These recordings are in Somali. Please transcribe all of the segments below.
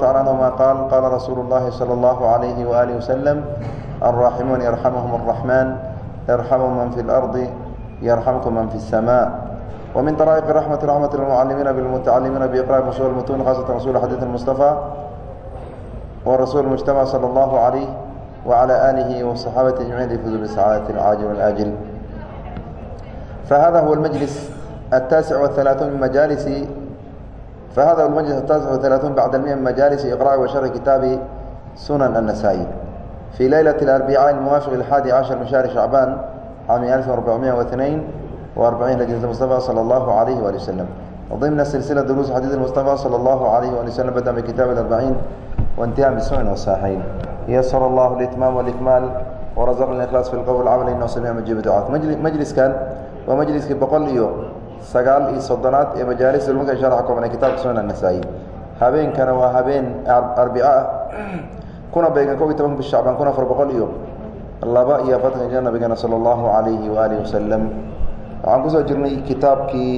تعالى عنهما قال قال رسول الله صلى الله عليه وآله وسلم الراحمون يرحمهم الرحمن يرحموا من في الأرض يرحمكم من في السماء ومن طرائق الرحمة رحمة المعلمين بالمتعلمين بإقراء مصول المتون خاصة رسول حديث المصطفى والرسول المجتمع صلى الله عليه وعلى آله والصحابة أجمعين ليفوزوا بالسعادة العاجل والآجل فهذا هو المجلس التاسع والثلاثون من مجالس فهذا هو المجلس التاسع والثلاثون بعد المئة من مجالس إقراء وشرح كتاب سنن النسائي في ليلة الأربعاء الموافق الحادي عشر من شهر شعبان عام 1442 لجنة المصطفى صلى الله عليه وآله وسلم ضمن سلسلة دروس حديث المصطفى صلى الله عليه وآله وسلم بدأ بكتاب الأربعين وانتهى بالسنن والصحيحين يسر الله الإتمام والإكمال ورزقنا الإخلاص في القول والعمل إنه سميع مجيب الدعوات مجلس كان ومجلس بقول إيو sagaal iyo soddonaad ee majaalis ulmaka sharxa kooban ee kitaabka sunan anasaa'i habeenkana waa habeen arbico ah kuna beegan kob iyo tobanka bish shacbaan kun afar boqol iyo laba iyo afartanka jir nabigeena sala allahu calayhi waalihi wasalam waxaan ku soo jirnay kitaabkii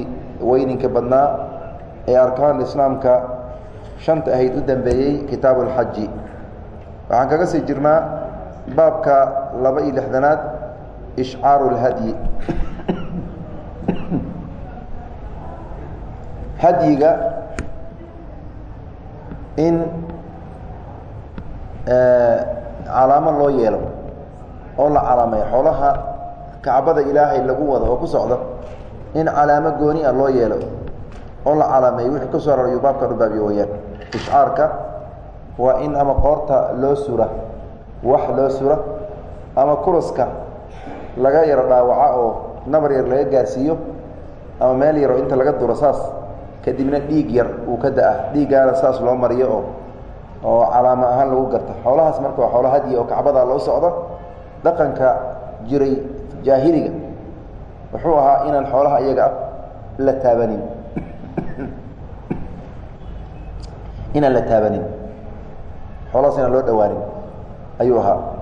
weyninka badnaa ee arkaan islaamka shanta ahayd u dambeeyey kitaabu alxaji waxaan kaga sii jirnaa baabka laba iyo lixdanaad ishcaaru lhadyi hadyiga in calaamo loo yeelo oo la calaameeyo xoolaha kacbada ilaahay lagu wado oo ku socdo in calaamo gooni ah loo yeelo oo la calaameeyo wixii ka soo arorayuu baabkan u baabiyo weyaan ishcaarka waa in ama qoorta loo sura wax loo sura ama kuruska laga yaro dhaawaca oo nabar yar laga gaarsiiyo ama meel yaro inta laga duro saas kadibna dhiig yar uu ka da'a dhiiggaana saas loo mariyo oo oo calaamo ahaan lagu garta xoolahaas marka waa xoolo hadiya oo kacbadaa loo socdo dhaqanka jiray jaahiliga wuxuu ahaa inaan xoolaha iyaga ah la taabanin. Inaan la taabanin. Xoolahaas inaan loo dhawaanin ayuu ahaa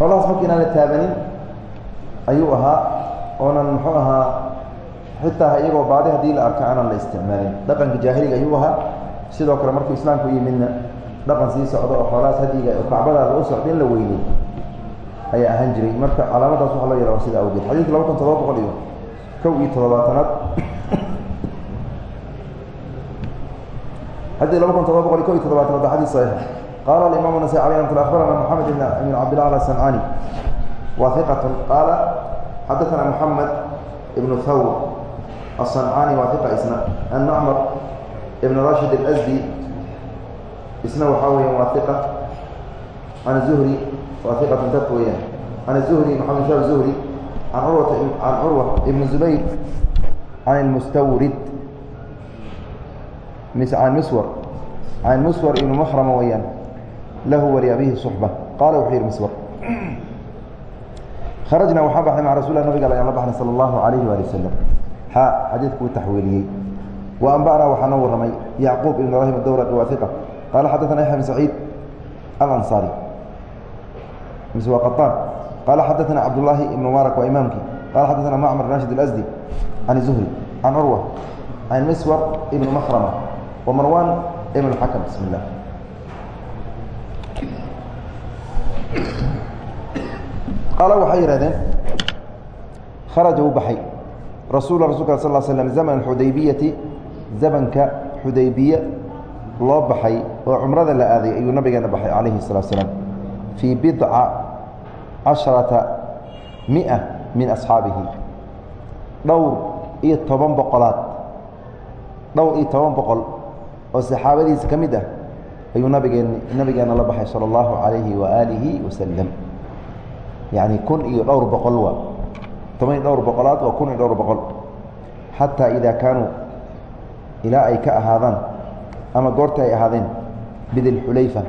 xoolahaas marka inaan la taabanin ayuu ahaa oonan muxuu ahaa xitaa iyagoo baadi haddii la arka aanan la isticmaalin. Dhaqanka jaahiliga ayuu ahaa. Sidoo kale markuu islaamku yimidna dhaqan sii socda oo xoolahaas hadiga kacbadaada u socda in la weynay ayaa ahaan jiray. Marka calaamadaas waxa loo yaraha sida awgeed. Xadiidka laba kun todoba boqol iyo kow iyo toddobaatanaad. Xadiidka laba kun todoba boqol iyo kow iyo toddobaatanaad waa xadiid saxiix. Qaala alimaam anasai alay ramat abarana moxamed ibn cabdillah alasancani wa iqatun qaala xaddaana moxamed ibnu hawr الصنcani wa iqa isna الnacmr ibn rashid الأsdi isna waxaa weya waa iqa can الzuhri waa iqat dad weeyaan can الzuhri mxamed shab zuhri an curwata can curwa ibn zubayr can اlmustawrid can miswr can miswr ibn mxrama weyaan lahu waliabihi suxba qaala wuxuu yihi miswar kharajna waxaan baxnay maca rasul nabiga ayaan la baxnay sala allahu alayhi waali wasalam xa xadiidku uu taxwiiliyey wa anba'naa waxaa noo warramay yacquub ibn ibrahim adowraqi waa iqa qaala xadaثana yaxya bn saciid alansaari mise waa qaطaan qaala xadaثana cabdullaahi ibn mubaarak waa imaamkii qala xadaثana macmar rashid اlasdi can zuhri can curwa can miswar ibn makrama wa marwan ibn xakam bismi اllah qaala waxay yidhahdeen kharaja u baxay rasuul rasulka sal l slm zaman xudaybiyati zamanka xudaybiye loo baxay oo cumrada la aaday ayuu nabigeena baxay calayhi الsalatu slaam fii bidca casharata mia min asxaabihi dhowr iyo toban boqolaad dhowr iyo toban boqol oo saxaabadiisa ka mid ah ayuu nabigeen nabigeena la baxay salى اllahu عalayhi waalihi wasalam yani kun iyo dhowr boqol waa toban dhowr boqolaad waa kun iyo dhowr boqol. Xataa idaa kaanuu ilaa ay ka ahaadaan ama goorta ay ahaadeen bidilxulayfa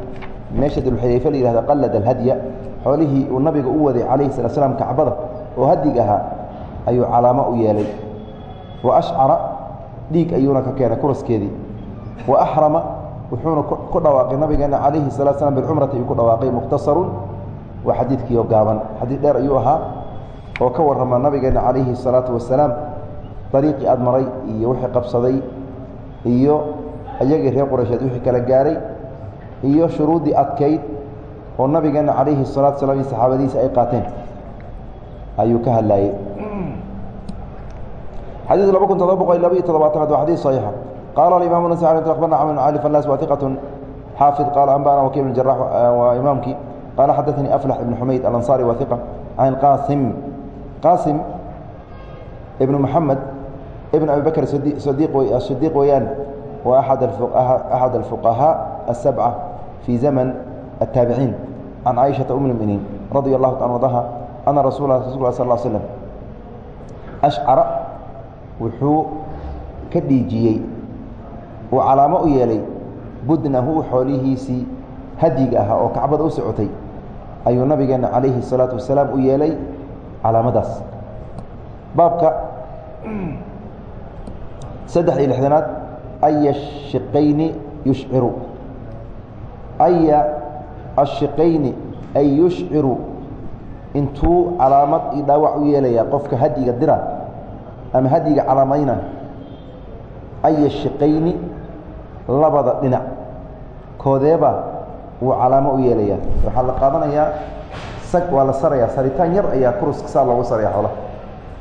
meesha dilxulayfa la yihahda qallad alhadya xoolihii uu nabiga u waday calayhi salatu slam kacbada oo hadig ahaa ayuu calaamo u yeelay. Wa ashcara dhiig ayuuna ka keenay kuraskeedii wa axrama wuxuuna ku dhawaaqay nabigeena calayhi salatu slam bilcumrati ayuu ku dhawaaqay mukhtasarun. Waa xadiidkiioo gaaban. Xadiid dheer ayuu ahaa oo ka warrama nabigeena calayhi الsalaatu wasalaam dariiqii aad maray iyo wixii qabsaday iyo iyagii reer quraysheed wixii kala gaaray iyo shuruuddii adkayd oo nabigeena calayhi الsalatu wasalaam iyo saxaabadiisa ay qaateen ayuu ka hadlayey xadiid laba kun todoba boqol laba iyo todobaatanaad waa xadiid صaxiixa qaala aimam nas abarna cmr cali falas wa iqaة xaafid qaala anbana wakil bn jarax waa imaamkii qaala xadaثanii aflax ibn xumayd alanصari wa iqa can qaasim qaasim ibnu moxamed ibn abi bakr sidiq weeyaan waa axad alfuqahaa asabca fii zaman attaabiciin can caaishata um lmuminiin radia allahu ta ardaha ana rasuula rasul sal slm ashcara wuxuu ka dhiijiyey uu calaamo u yeelay budnahu xoolihiisii hadyiga ahaa oo kacbada u socotay. Ayuu nabigeenna calayhi الsalaatu wasalaam u yeelay calaamadaas. Baabka saddex iyo lixdanaad aya shiqayni yushciru. Aya ashiqayni ay yushciru. Intuu calaamad iyo dhaawac u yeelaya qofka hadyiga dira ama hadyiga calaamayna aya shiqayni labada dhinac. Koodeeba wuu calaamo u yeelaya waxaa la qaadanayaa sag waa la saraya saritaan yar ayaa kuruska saa loogu saraya xoolaha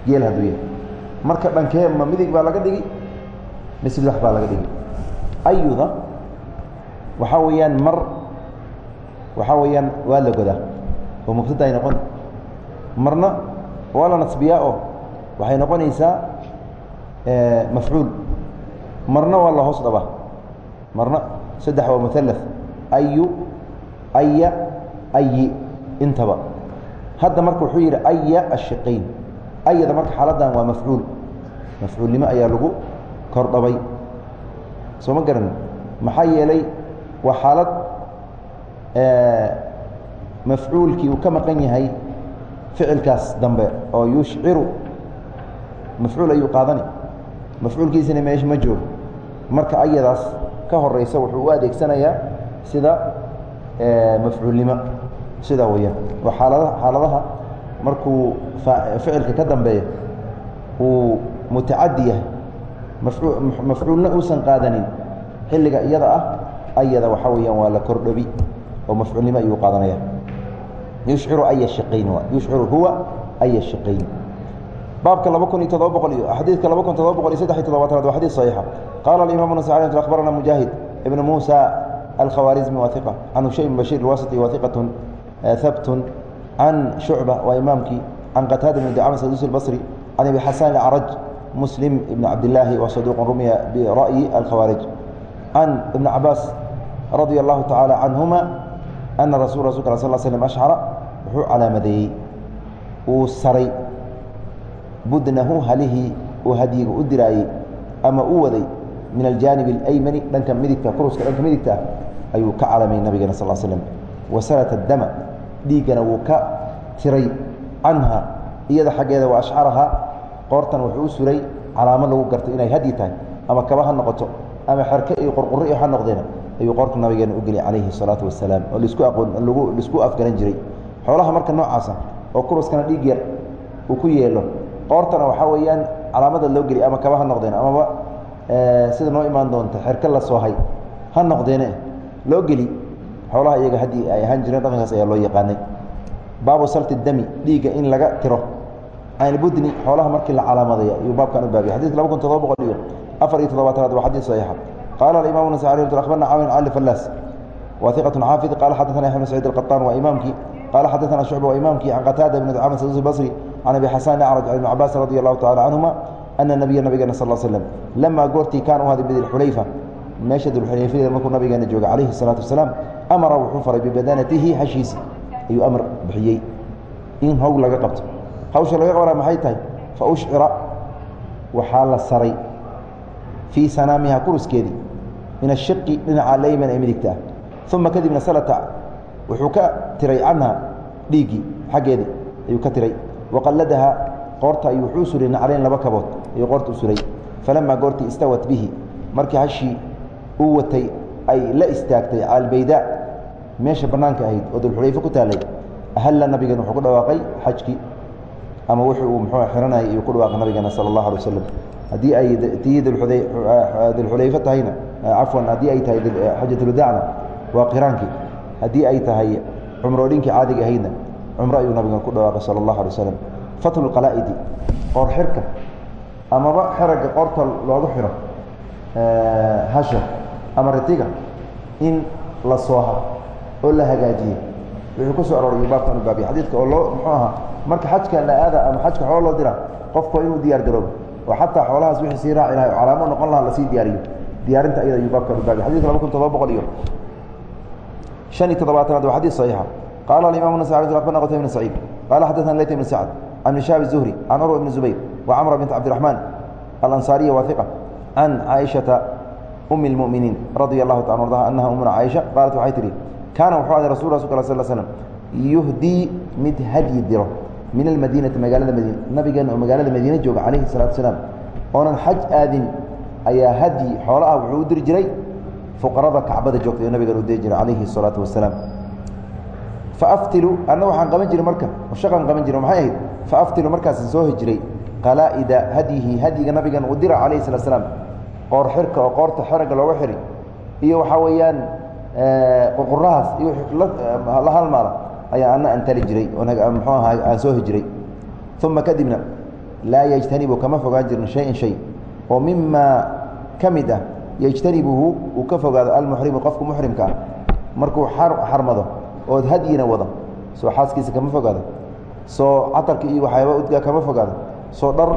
geel hadduu yahay. Marka dhankee ma midig baa laga dhigi mise bidx baa laga dhigi ayuda waxaa weeyaan mar waxaa weeyaan waa la godaa oo mubtada ay noqon. Marna waa la nasbiyaa oo waxay noqonaysaa mafcuul. Marna waa la hoos dhabaa. Marna saddex waa muala ayu aya ayi intaba. Hadda marka wuxuu yidhi aya ashiqayn ayada marka xaaladdan waa mafcuul. Mafcuulnimo ayaa lagu kordhabay soo ma garan? Maxaa yeelay waa xaalad mafcuulkii uu ka maqan yahay ficilkaas dambe oo yushciru. Mafcuul ayuu qaadani. Mafcuulkiisina meesha ma joogo. Marka ayadaas ka horeysa wuxuu u adeegsanayaa sida mafcuulnimo sidaa weyaan oo aalada xaaladaha markuu ficilka ka dambeeya uu mutacadi yahay mafcuulna uusan qaadanin xilliga iyada ah ayada waxaa weyaan waa la kordhobi oo mafcuulnimo ayuu qaadanaya. Yushciru aya shiqayn yushciru huwa aya shiqayn baabka laba kun iyo todoba boqol iyo xadiidka laba kun todoba boqol iyo saddex iyo todobaatanaad waa xadiid saxiixa qaala alimaam nasai akhbarana mujaahid ibn muusa alkhawaarizmi wa iqa can hushaym bashir alwasiti wa shucba waa imaamkii can qataada bn dacama sadusi albasri can abi xasan acraj muslim ibn cabdillaahi wa saduuqun rumiya bira'yi alkhawaarij can ibn cabaas radia allahu tacaala canhuma ana rasul rasulka sal slm ashcara wuxuu calaamadeeyey uu saray budnahu halihii uu hadyiga u diraayey ama u waday min aljaanib اlaymani dhanka midigta kuruska dhanka midigta ah ayuu ka calamay nabigeena sal slm wasalata dama dhiiggana wuu ka tiray canha iyada xaggeeda wa ashcaraha qoortan wuxuu u suray calaamo lagu garto inay hadyi tahay ama kaba ha noqoto ama xerke iyo qurquro iyo ha noqdeena ayuu qoorta nabigeena u geliy calayhi الsalaatu wasalaam oo lisku aqoon lisku afgaran jiray. Xoolaha marka noocaasa oo kuruskana dhiig yar uu ku yeelo qoortana waxaa weeyaan calaamada loo geliy ama kaba ha noqdeen amaba sida noo imaan doonta xerke la soohay ha noqdeene loo geli xoolaha iyaga haddii ay ahaan jireen dhaqankaas ayaa loo yaqaanay baabu salti dami dhiigga in laga tiro canilbudni xoolaha markii la calaamadaya ayuu baabkan u baabiya xadidka laba kun todoba boqol iyo afar iyo toddobaatanaad waa xadiid saxiixa qaala alimamu nasai alih akhbarna cawn cali fallaas wa iqatun xaafid qaala xadaثana yaxya bn saciid alqaطaan waa imaamkii qaala xadaثana shucba waa imaamkii can qataada bn dacama sadusi basri can abi xasan acraj can ibn cabaas radi allahu tacala canhuma ana nabiya nabigeena sal slm lamaa goortii kaana u haday bidilxulayfa meesha dulxulayfada markuu nabigeena jooga calayhi الsalaatu wasalaam amara wuxuu faray bibadanatihi hashiisi ayuu amar bixiyey in hog laga qabto hawsha laga qabana maxay tahay fa ushcira waxaa la saray fii sanaamiha kuruskeedii min ashiqi dhinaca layman ee midigta ah uma kadibna salata wuxuu ka tiray canha dhiiggii xaggeedii ayuu ka tiray waqalladaha qoorta ayuu wuxuu suray naclayn laba kabood ayuu qoorta u suray falamaa goortii istawat bihi markii hashii uu watay ay la istaagtay cala albaydaa meesha bannaanka ahayd oo dulxulayfe ku taallay ahalla nabigan wuxuu ku dhawaaqay xajkii ama wuxuu uu xiranayay iyuu ku dhawaaqay nabigeena sala allahu alay wasalam haddii ay tii dulxulayfe tahayna cafwan haddii ay tahay xajatulwadacna waa qiraankii. Haddii ay tahay cumroodhinkii caadiga ahaydna cumro ayuu nabigan ku dhawaaqay sala allahu alay wasalam fatlu lqalaa'idi qoor xirka amaba xeragga qoorta loogu xiro hasha ama ritiga in la sooha oo la hagaajiye wuxuu ku soo arooray baabkan u baabiya xadiidka oo loo muxuu ahaa marka xajka la aada ama xajka xoolo loo dira qofku inuu diyaar garoobo oo xataa xoolahaas wixii sii raaci lahay oo calaamo noqon laha lasii diyaariyo diyaarinta ayada ayuu baabkan u baabiya xadidka laba kun todoba boqol iyo شhan iyo toddobaatanaad waa xadيث صaحيixa qala الimaم النسي أخبرna qtيبة بن سعيid qala xadثna لyt بن سعد عن بن شhاب الزهري عن عروة بن زبير وcمرة بنت عبدالرحمن الأنصاaرية واثقة عن عائشhaةa أم المؤمiنiin رaضي الله taعaل ارضها أنha أمna عائشha qaaلت waxay tihi kaana wuxuu aday rasul rasulka sal slam yuhdii mid hadyi diro min almadiinati magaalada madiina nabigeenna oo magaalada madiine jooga calayhi salatu salaam oonan xaj aadin ayaa hadyi xoolo ah wuxuu u diri jiray fuqarada kacbada joogtay oo nabigan u diri jiray calayhi salaatu wasalaam faaftilu anna waxaan qaban jiray marka shaqaan qaban jira maxay ahayd faaftilu markaasan soo hijiray qalaa'ida hadyihi hadyiga nabigan u dira calayhi salatu salaam qoor xirka oo qoorta xeraga looga xiray iyo waxaa weeyaan qurqurahaas la halmaala ayaa anna aan tali jiray ahaa aan soo hijiray. Uma kadibna laa yajtanibu kama fogaan jirin shayan shay. Oo mimaa ka mid ah yjtanibuhu uu ka fogaado almuxrimu qofku muxrimka ah markuu xarmado ood hadyina wado soo xaaskiisa kama fogaado. Soo catarka iyo waxyaaba udgaa kama fogaado. Soo dhar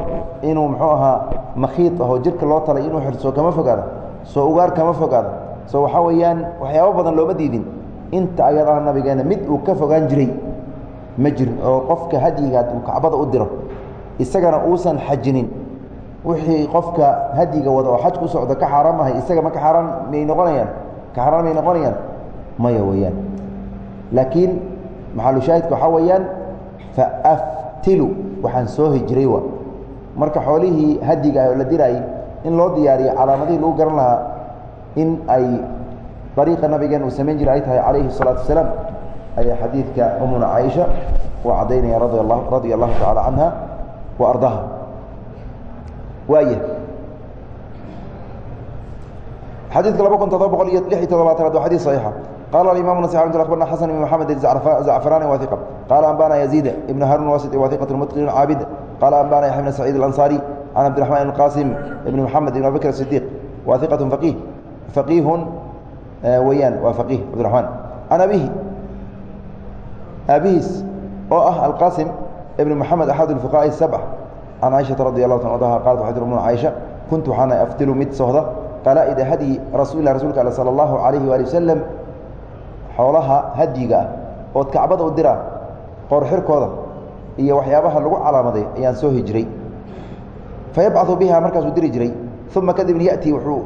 inuu muxuu ahaa makhiid ahoo jirka loo talay inuu xirso kama fogaado. Soo ugaar kama fogaado soo waxaa weeyaan waxyaabo badan looma diidin. Inta ayadaa nabigeena mid uu ka fogaan jiray ma jirin oo qofka hadyiga uu kacbada u diro isagana uusan xajinin. Wixii qofka hadyiga wada oo xajka u socda ka xaaraam ahay isaga ma ka xaaraan miyay noqonayaan ka xaaraan miyay noqonayaan maya weeyaan. Laakiin maxalushaahidka waxaa weeyaan faaftilu waxaan soo hijiray wa. Marka xoolihii hadyiga ah oo la diraayey in loo diyaariyo calaamadihii lagu garan lahaa in ay dariiqa nabigeen uu samayn jiray ay tahay calayhi الsalaatu wasalaam ayaa xadiidka umuna caaisha uu caddaynaya radi la radia allahu tacala canha wa ardaha waaya xadiidka laba kun todoba boqol iyo lix iyo todobaatanaad waa xadيث صaxiixa qala aimam nas abarna xasan ibn mxamed zacfarani waثiqa qala anbana yaziid ibn harun wasit waثiqat mutqin caabid qala anbana yaxya bn saciid اlanصari can cabdiرaحman ibn qasim ibn mxamed ibn abibakr الصidiq waثiqat faqih faqihun weyaan waa faqih cabdiرaحman can abihi aabihiis oo ah alqasim ibn mxamed axad اfuqaء الsبع can caiشhaةa radi alahu ta anha qalat waxay tir umuna caiشha kuntu waxaana aftilu mid sohda qalaa'ida hadyi rasuulilah rasulka ale salى اllahu عalayhi waali wasalam xoolaha hadyiga ah ood kacbada u diraa qoor xirkooda iyo waxyaabaha lagu calaamaday ayaan soo hijiray fayabcaثu biha markaasuu diri jiray uma kadibna yaأtii wuxuu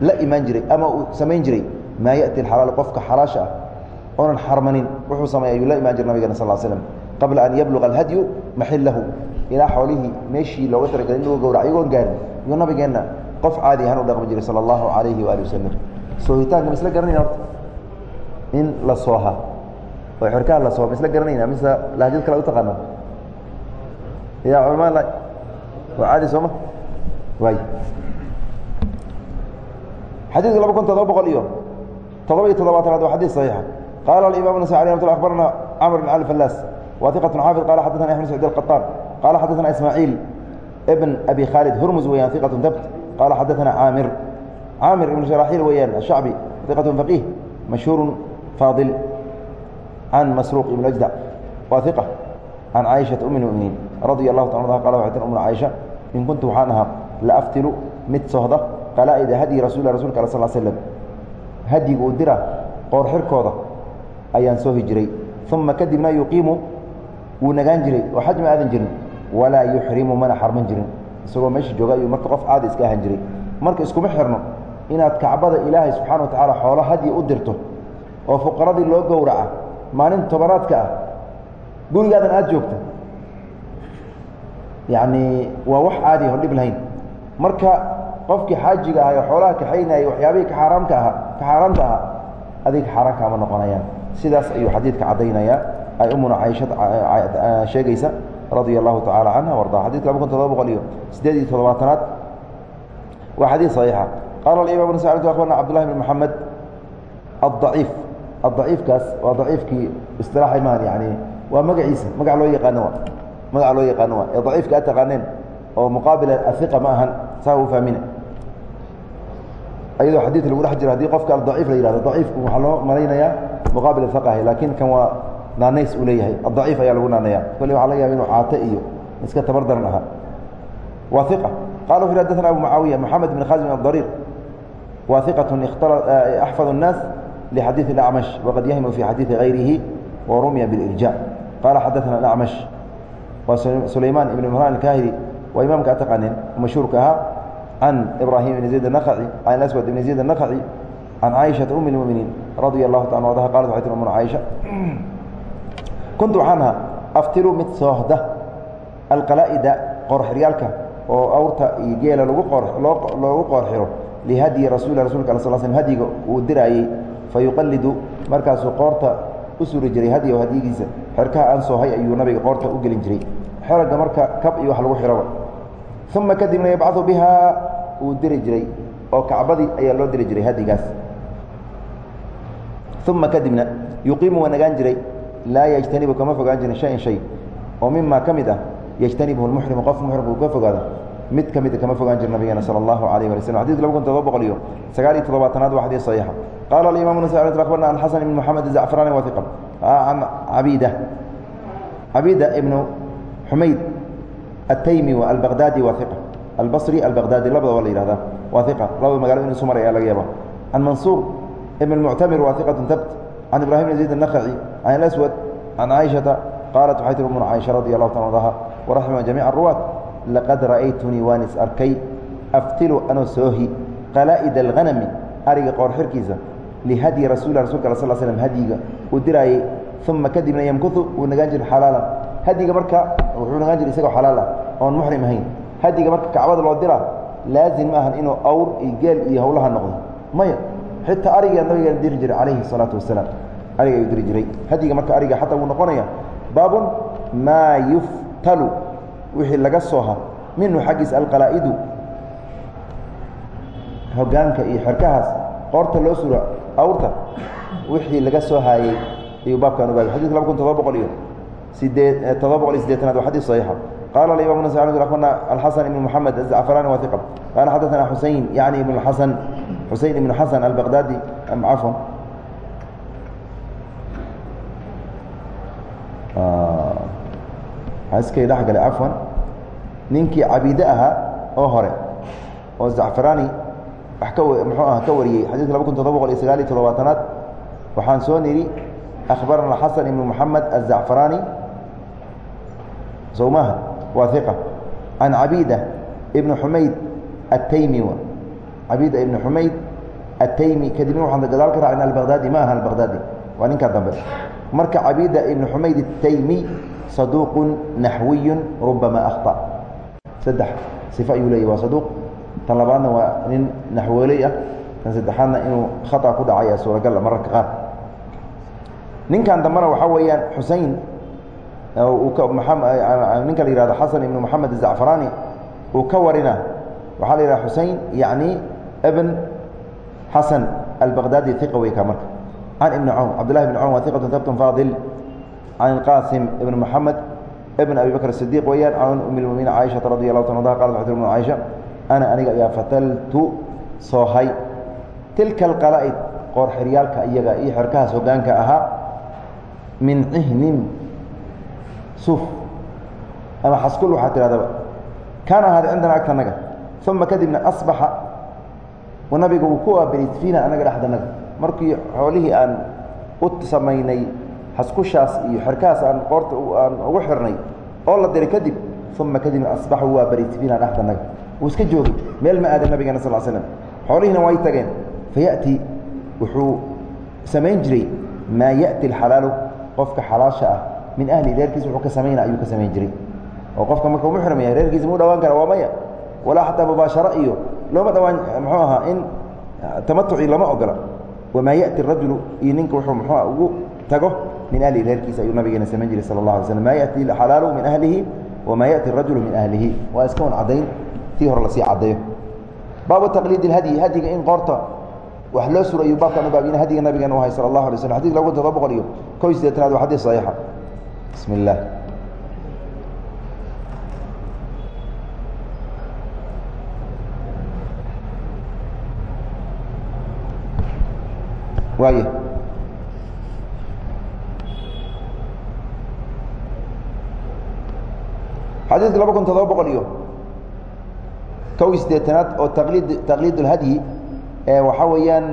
la imaan jiray ama uu samayn jiray maa yaأti xalaal qofka xalaasha ah oonan xarmanin wuxuu sameey ayuu la imaan jira nabigana sal slm qabla an yabluga alhadyu maxilahu ilaa xoolihii meeshii looga talagalay in lagu gowrac gaarin iyuu nabigeenna qof caadi ahaan u dhaqmi jiray sala allahu calayhi waali wasalam soohitaanka ma isla garanayna horta? In la sooha. Oo xorkaha la sooha ma isla garanayna mise lahjad kale u taqaana ya culama waa caadi sooma waay xadiidka laba kun todoba boqol iyo todoba iyo toddobaatanaad waa xadiis saxiixa qala aimam nas alي mat abarna cmr bn ali falas waثiqaة xaafid qala xadana axmed sacid الqaطaan qala xadana ismaaciil bn abi khaalid hurmus weyaan iqaة dabt qala xadana caamir caamir ibn sharaxiil weyaan ashacbi iqaة faqih mashhuur faadil can masruuq ibn ajda wa iqa can caaishaةa um اmuminiin radia اlahu ta a qala waxay tir umna caaisha in kuntu waxaan ahaa laaftilu mid sohda qalaa'ida hadyi rasul rasulka al sal slm hadyiga uu dira qoor xirkooda ayaan soo hijiray uma kadibna yuqiimu wuu nagaan jiray oo xaj ma aadan jirin walaa yuxrimu mana xarman jirin isagoo meesha jooga ayuu marka qof caadi iska ahan jiray marka iskuma xirno inaad kacbada ilaahay subxana wa tacaala xoolo hadyi u dirto oo fuqaradii loo gowraca maalin tobanaadka ah gurigaadan aada joogto yacni waa wax caadi hor dhib lahayn marka qofkii xaajiga ahay oo xoolaha kaxaynayay waxyaabihii ka xaaraamka aha ka xaaraamta ahaa adiga xaaraan kaama noqonayaan. Sidaas ayuu xadiidka caddaynaya ay umuna caaisha sheegaysa radia allahu tacaala canha warda. Xadidka laba kun todoba boqol iyo siddeed iyo toddobaatanaad. Waa xadiid saxiixa. Qaala alimam nas abarna cabdullahi bn moxamed addaciif. Addaciifkaas waa daciifkii istilaaxay maahan yani waa magaciisa. Magac loo yaqaano wa magac loo yaqaano waa. Ee daciifka aad taqaaneen oo muqaabila ahiqa ma ahan saa u fahmina ayadoo xadiid lagu dhex jiro haddii qofka adaciif la yihahdo daciifku waxaa loo malaynayaa muqaabil aqahi laakiin kan waa naanays uu leeyahay adaciif ayaa lagu naanaya kole waxa laga yaba inuu caate iyo iska tabar daran ahaa waa iqa qala wuxu xadana abu mucaawiya moxamed bn khazim adariir waa iqat axfad الnaas lxadiiث اأcmash waqad yahmu fi xadiiثi غayrihi warumiya biاlirja qala xadaثna اأcmash waa sulayman ibn imran اkahili waa imaamka ataqanin mashhuurka ahaa can ibrahim ibn zayd anakhaci can aswad ibn zayd anakhaci can caaishata um اlmuminiin radia allahu taala adaha qaalat waxay tir umuna caaisha kuntu waxaan ahaa aftiru mid soohda alqalaa'ida qoorxiryaalka oo awrta iyo geela lagu loogu qoorxiro lihadyi rasuula rasulka al sl slm hadyiga uu diraayey fayuqalidu markaasuu qoorta u suri jiray hadyi hadyigiisa xerkaha aan soohay ayuu nabiga qoorta u gelin jiray xeragga marka uma kadibna yabcaثu bihaa uu diri jiray oo kacbadii ayaa loo diri jiray hadyigaas uma kadibna yuqiimu waa nagaan jiray laa yجtanibu kama fogaan jirin شhayan shay oo mima ka mid ah yجtanibhu اmuxrimu qof muxrimku ka fogaado mid ka mida kama fogaan jir nabigeena salى الlahu عalيه alي slm xadidka laba kun todoba boqol iyo sagaal iyo toddobaatanaad waa xadيث صaxiixa qala اimam ن abarna an xasan ibn mxamed الزacfrani wa iqa can cabida cabida ibnu xumayd الtaymi albaqdadi wa iqa albصri albaqdadi labada waa la yihahda wa iqa labada magalo in isu maray ayaa laga yaaba can mansuur ibn اmuctamir wa iqaة tabt can ibrahim bn zayd الnakci can aswad can caaishaةa qaalat waxay tir umuna caaisha radi allahu ta adaha waraxima jamiic aruwaat laqad ra'aytunii waan is arkay aftilu anoo soohi qalaa'id alhanami ariga qoorxirkiisa lihadyi rasuuli rasulka al sl slm hadyiga uu diraayey uma kadibna yamkutu wuu nagaan jira xalaalan hadyiga marka wuxuu nagaan jira isagoo xalaala oon muxrim ahayn. Hadyiga marka kacbada loo dira laazim ma ahan inuu awr iyo geel iyo howlaha noqdo. Maya xitaa ariga nabigeena diri jiray calayhi الsalaatu wasalaam. Ariga ayuu diri jiray. Hadyiga marka ariga xataa wuu noqonaya baabun maa yuftalu. Wixii laga sooha minhu xaggiisa alqalaa'idu. Hogaanka iyo xerkahaas qoorta loo sura awrta wixii laga soo haayey ayuu baabkan ogaagay xadidka laba kun todoba boqol iyo sideed ibn ibn ibn muxuu ah waxaan soo nidhi akhbarana xasan ibnu moxamed azacfarani sowmaha waa iqa can cabida ibni xumayd ataymi cabida ibni xumayd ataymi kadibna waxaan gadaal ka raacin albaqdaadi ma aha albaqdaadi waa ninkaa dambe marka cabida ibni xumayd ataymi صدوq نaxwiy رubama أخطأ saddex صiفo ayuu leeyah waa saduq tan labaadna waa nin naxwooley ah tan saddexaadna inuu khaطأ ku dhacaya suuragal mararka qaar ninkan dambena waxaa weeyaan xusein ninka la yihahdo xasan ibnu moxamed azacfarani uu ka warina waxaa la yidhaha xusein yacni ibn xasan albaqdaadi iqa wey ka marka. Can ibni cawm cabdullahi ibn cawm waa iqatun habtun faadil. Can ilqaasim ibn moxamed ibn abi bakr asidiq weeyaan can um ilmuminiin caaishata radi allahu ta qalat waxay tiri caaisha ana aniga ayaa fataltu soohay. Tilka alqalaa'id qoorxiryaalka iyaga iyo xerkahaas hogaanka ahaa min cihnin suf ama xaskul waxaa tihahdaba kaana ahaada cindana agtanaga uma kadibna asbaxa nabiga uu ku aaberifiina anaga dhexdanaga markii xoolihii aan u samaynay haskushaas iyo xerkahaas aan qoorta aan ugu xirnay oo la diray kadib uma kadibna asbaxu waa beritifina dhexdanaga uu iska joogay meel ma aadan nabigeena sal slm xoolihiina way tageen fayaأti wuxuu samayn jiray maa yaأti اxalaalu qofka xalaasha ah min ahli reerkiisa wuxuu ka samayna ayuu ka samayn jiray oo qofka marka u muxrim yahay reerkiisa mu dhawaan kara waa maya walaa xataa mubaasharo iyo looma dhawaan muxuu ahaa in tamatuci lama ogola wamaa yaأti rajulu iyo ninka wuxuu muxua ugu tago min ahlihi reerkiisa ayuu nabigeena samayn jiray sala اlah alay slm maa yaأti xalaalu min ahlihi wamaa yaأti rajulu min ahlihi waa iska un caddayn tii hore lasii caddeeyo baabu taqliid اhadyi hadyiga in qoorta wax loo suro ayuu baabkan u baabina hadiga nabigeena u hay sala اlahu alay slm xadidka lagu todoba boqol iyo ko iyo sideetanaad waa xadis saxiixa bismi اllah waay xadiidka laba kun todoba boqol iyo kow iyo sideetanaad oo taqliid taqliid اlhadyi ee waxaa weeyaan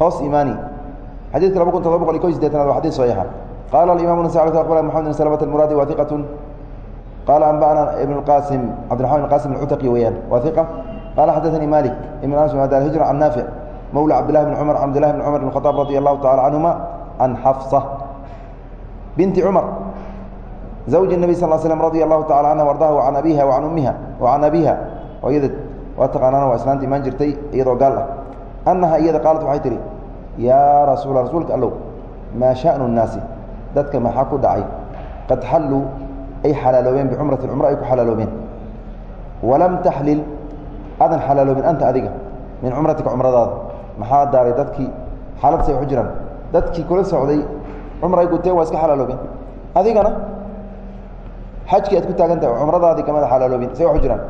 hoos imaani xadidka laba kun todoba boqol iyo ko iyo sideetanaad waa xadis صaxiixa qala aimam نس abarna mxamed بn slmة الmuradi wa iqaة qala anba'na ibn اqasim cabdiرaحman بn qasim اcutaqi weyaan wa iqa qala xadaثanii malik ibn anas hijra can naafic mawlى cabdillahi bn cumar cabdillahi bn cumar bn khطaab radi allahu tacala canهuma can xafsa binti cumar zawji الnabi sal slm radi allahu tacala canha ardaha an abiha an ummiha an abiha iyada waa taqaanaan waa islaanta imaan jirtay iyadoo gaal ah annaha iyada qaalat waxay tihi yaa rasuula rasuulka allow maa sha'nu الnaasi dadka maxaa ku dhacay? Qad xalluu ay xalaaloobeen bicumrati cumro ay ku xalaaloobeen. Walam taxlil adan xalaaloobin anta adiga min cumratika cumradaada. Maxaa daaray dadkii xaalad say waxu jiraan? Dadkii kula socday cumray guteen waa iska xalaaloobeen adigana xajkii aad ku taagan tahay cumradaadii kamada xalaaloobin say waxu jiraan?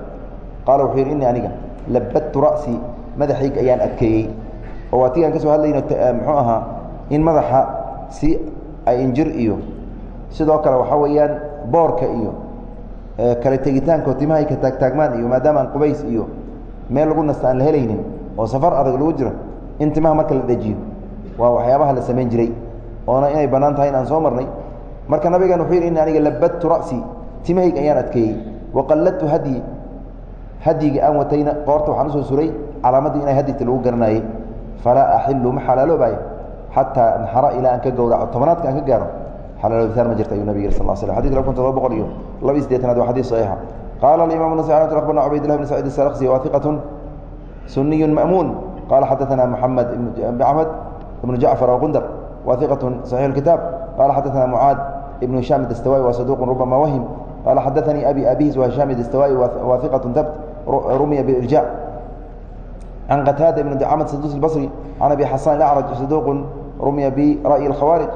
Qaala wuxuu yidhi innii aniga labadtu ra'sii madaxayga ayaan adkeeyey. Oo waa tii aan ka soo hadlayno muxuu ahaa in madaxa si ay injir iyo sidoo kale waxaa weeyaan boorka iyo kala tegitaanko timaha ay ka taagtaagmaan iyo maadaama aan qubays iyo meel lagu nasta aan la helaynin oo safar adag lagu jiro in timaha marka la dejiyo waa waxyaabaha la samayn jiray oona inay bannaan tahay in soo marnay. Marka nabigan wuxuu yidhi in aniga labadtu ra'sii timahayga ayaan adkeeyey. Waqalladtu hadyi hadyiga aan watayna qoorta waxaan u soo suray calaamaddii inay hadyita lagu garanaayey. Falaa axilu ma xalaaloobayo xataa naxara ilaa aan ka gowraco tobanaadka aan ka gaaro xalaaloditaan ma jirta ayuu nabig yiri sal l slam xadika laba kun todoba boqol iyo laba iyo siddeetanaad waa xadis saxiixa. Qaala alimaam bnu sacd akhbarna cubaydillahi bn sacid sarqsi waahiqatun suniyu ma'muun. Qala xadaana muxamed ibn axmed ibnu jacfar aqundar waahiqatu saxiix اkitaab qala xadaana mucaad ibnu hishaam idastawai waa saduuqun rubama wahim. Qala xadaanii abi abiis wahisham idastawai waahiqatu dabt rumiya biirjaac can qataada ibn dcamed sadus اlbasri can abi xasan acraj saduuqun rumiya bira'yi اkhawaarij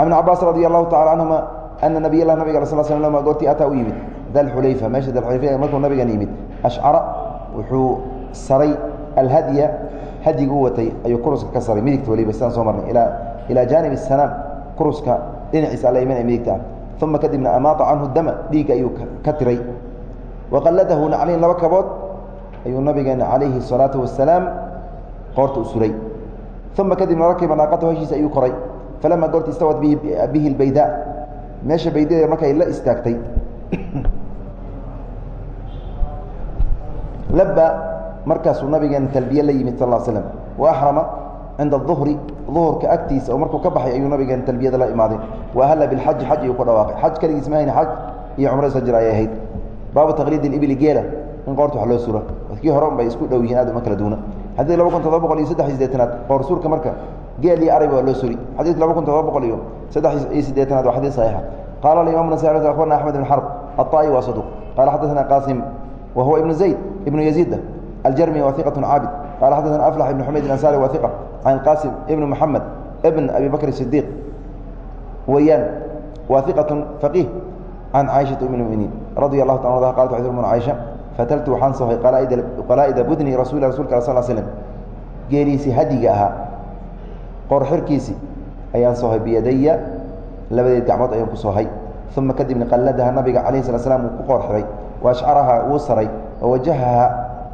ibn cabaas radi allahu tacala canhuma ana nabiy lah nabig sal sl lma goortii ataa u yimid dalxulayfa meesha dalxulayfa markuu nabigan yimid ashcara wuxuu saray alhadya hadyiga u watay ayuu kuruska ka saray midigta waliba sidaan soo marnay ilaa ilaa jaanib الsanaam kuruska dhinaciisa alla iman ee midigta ah uma kadibna amaata canhu dama dhiigga ayuu ka tiray waqalladahu naclayn laba kabood ayuu nabigeena calayhi الsalaatu wasalaam qoorta u suray. Uma kadibna rakiba naaqatahu heshiisa ayuu koray. Falama goorti istawad bihi اbayda meesha baydadeeda markay la istaagtay. Laba markaasuu nabigeena talbiye la yimid sal slm waaxrama cinda duhri duhurka agtiisa oo markuu ka baxay ayuu nabigeena talbiyada la imaaday. Waahalla bilxaji xaj ayuu ku dhawaaqay. Xaj keligiis ma hayna xaj iyo cumro isla jir ayay ahayd. Baabu taqliid ibili geela in qoorta wax loo suro kii hore un bay isku dhow yihiin aad uma kala duuna xadid laba kun todoba boqol iyo saddex iyo sideetanaad qoor suurka marka geel iyo arayba waa loo suri xadidka laba kun todoba boqol iyo saddex iyo sideetanaad waa xadid saxiixa qala alimam nasa abarna axmed ibn xarb aلطa'i wa saduq qala xadaثana qasim wa huwa ibnu zayd ibnu yaziid aljarmi wa iqaة caabid qala xadaثana aflax ibn xumayd ansari wa iqa can qasim ibn moxamed ibn abi bakr sidiq weyaan wa iqaة faqih can caaishaةa um muminiin radi alahu ta a qalat cumr caaisha fataltu waxaan sohay qalaa'ida budni rasul rasulka al sl slm geeliisii hadiga ahaa. Qoor xirkiisii ayaan sohay biyadaya labadeed gacmood ayaan ku soohay uma kadibna qalladaha nabiga calayh sala slam wuu ku qoor xiray. Wa ashcaraha wuu saray. Wawajahaha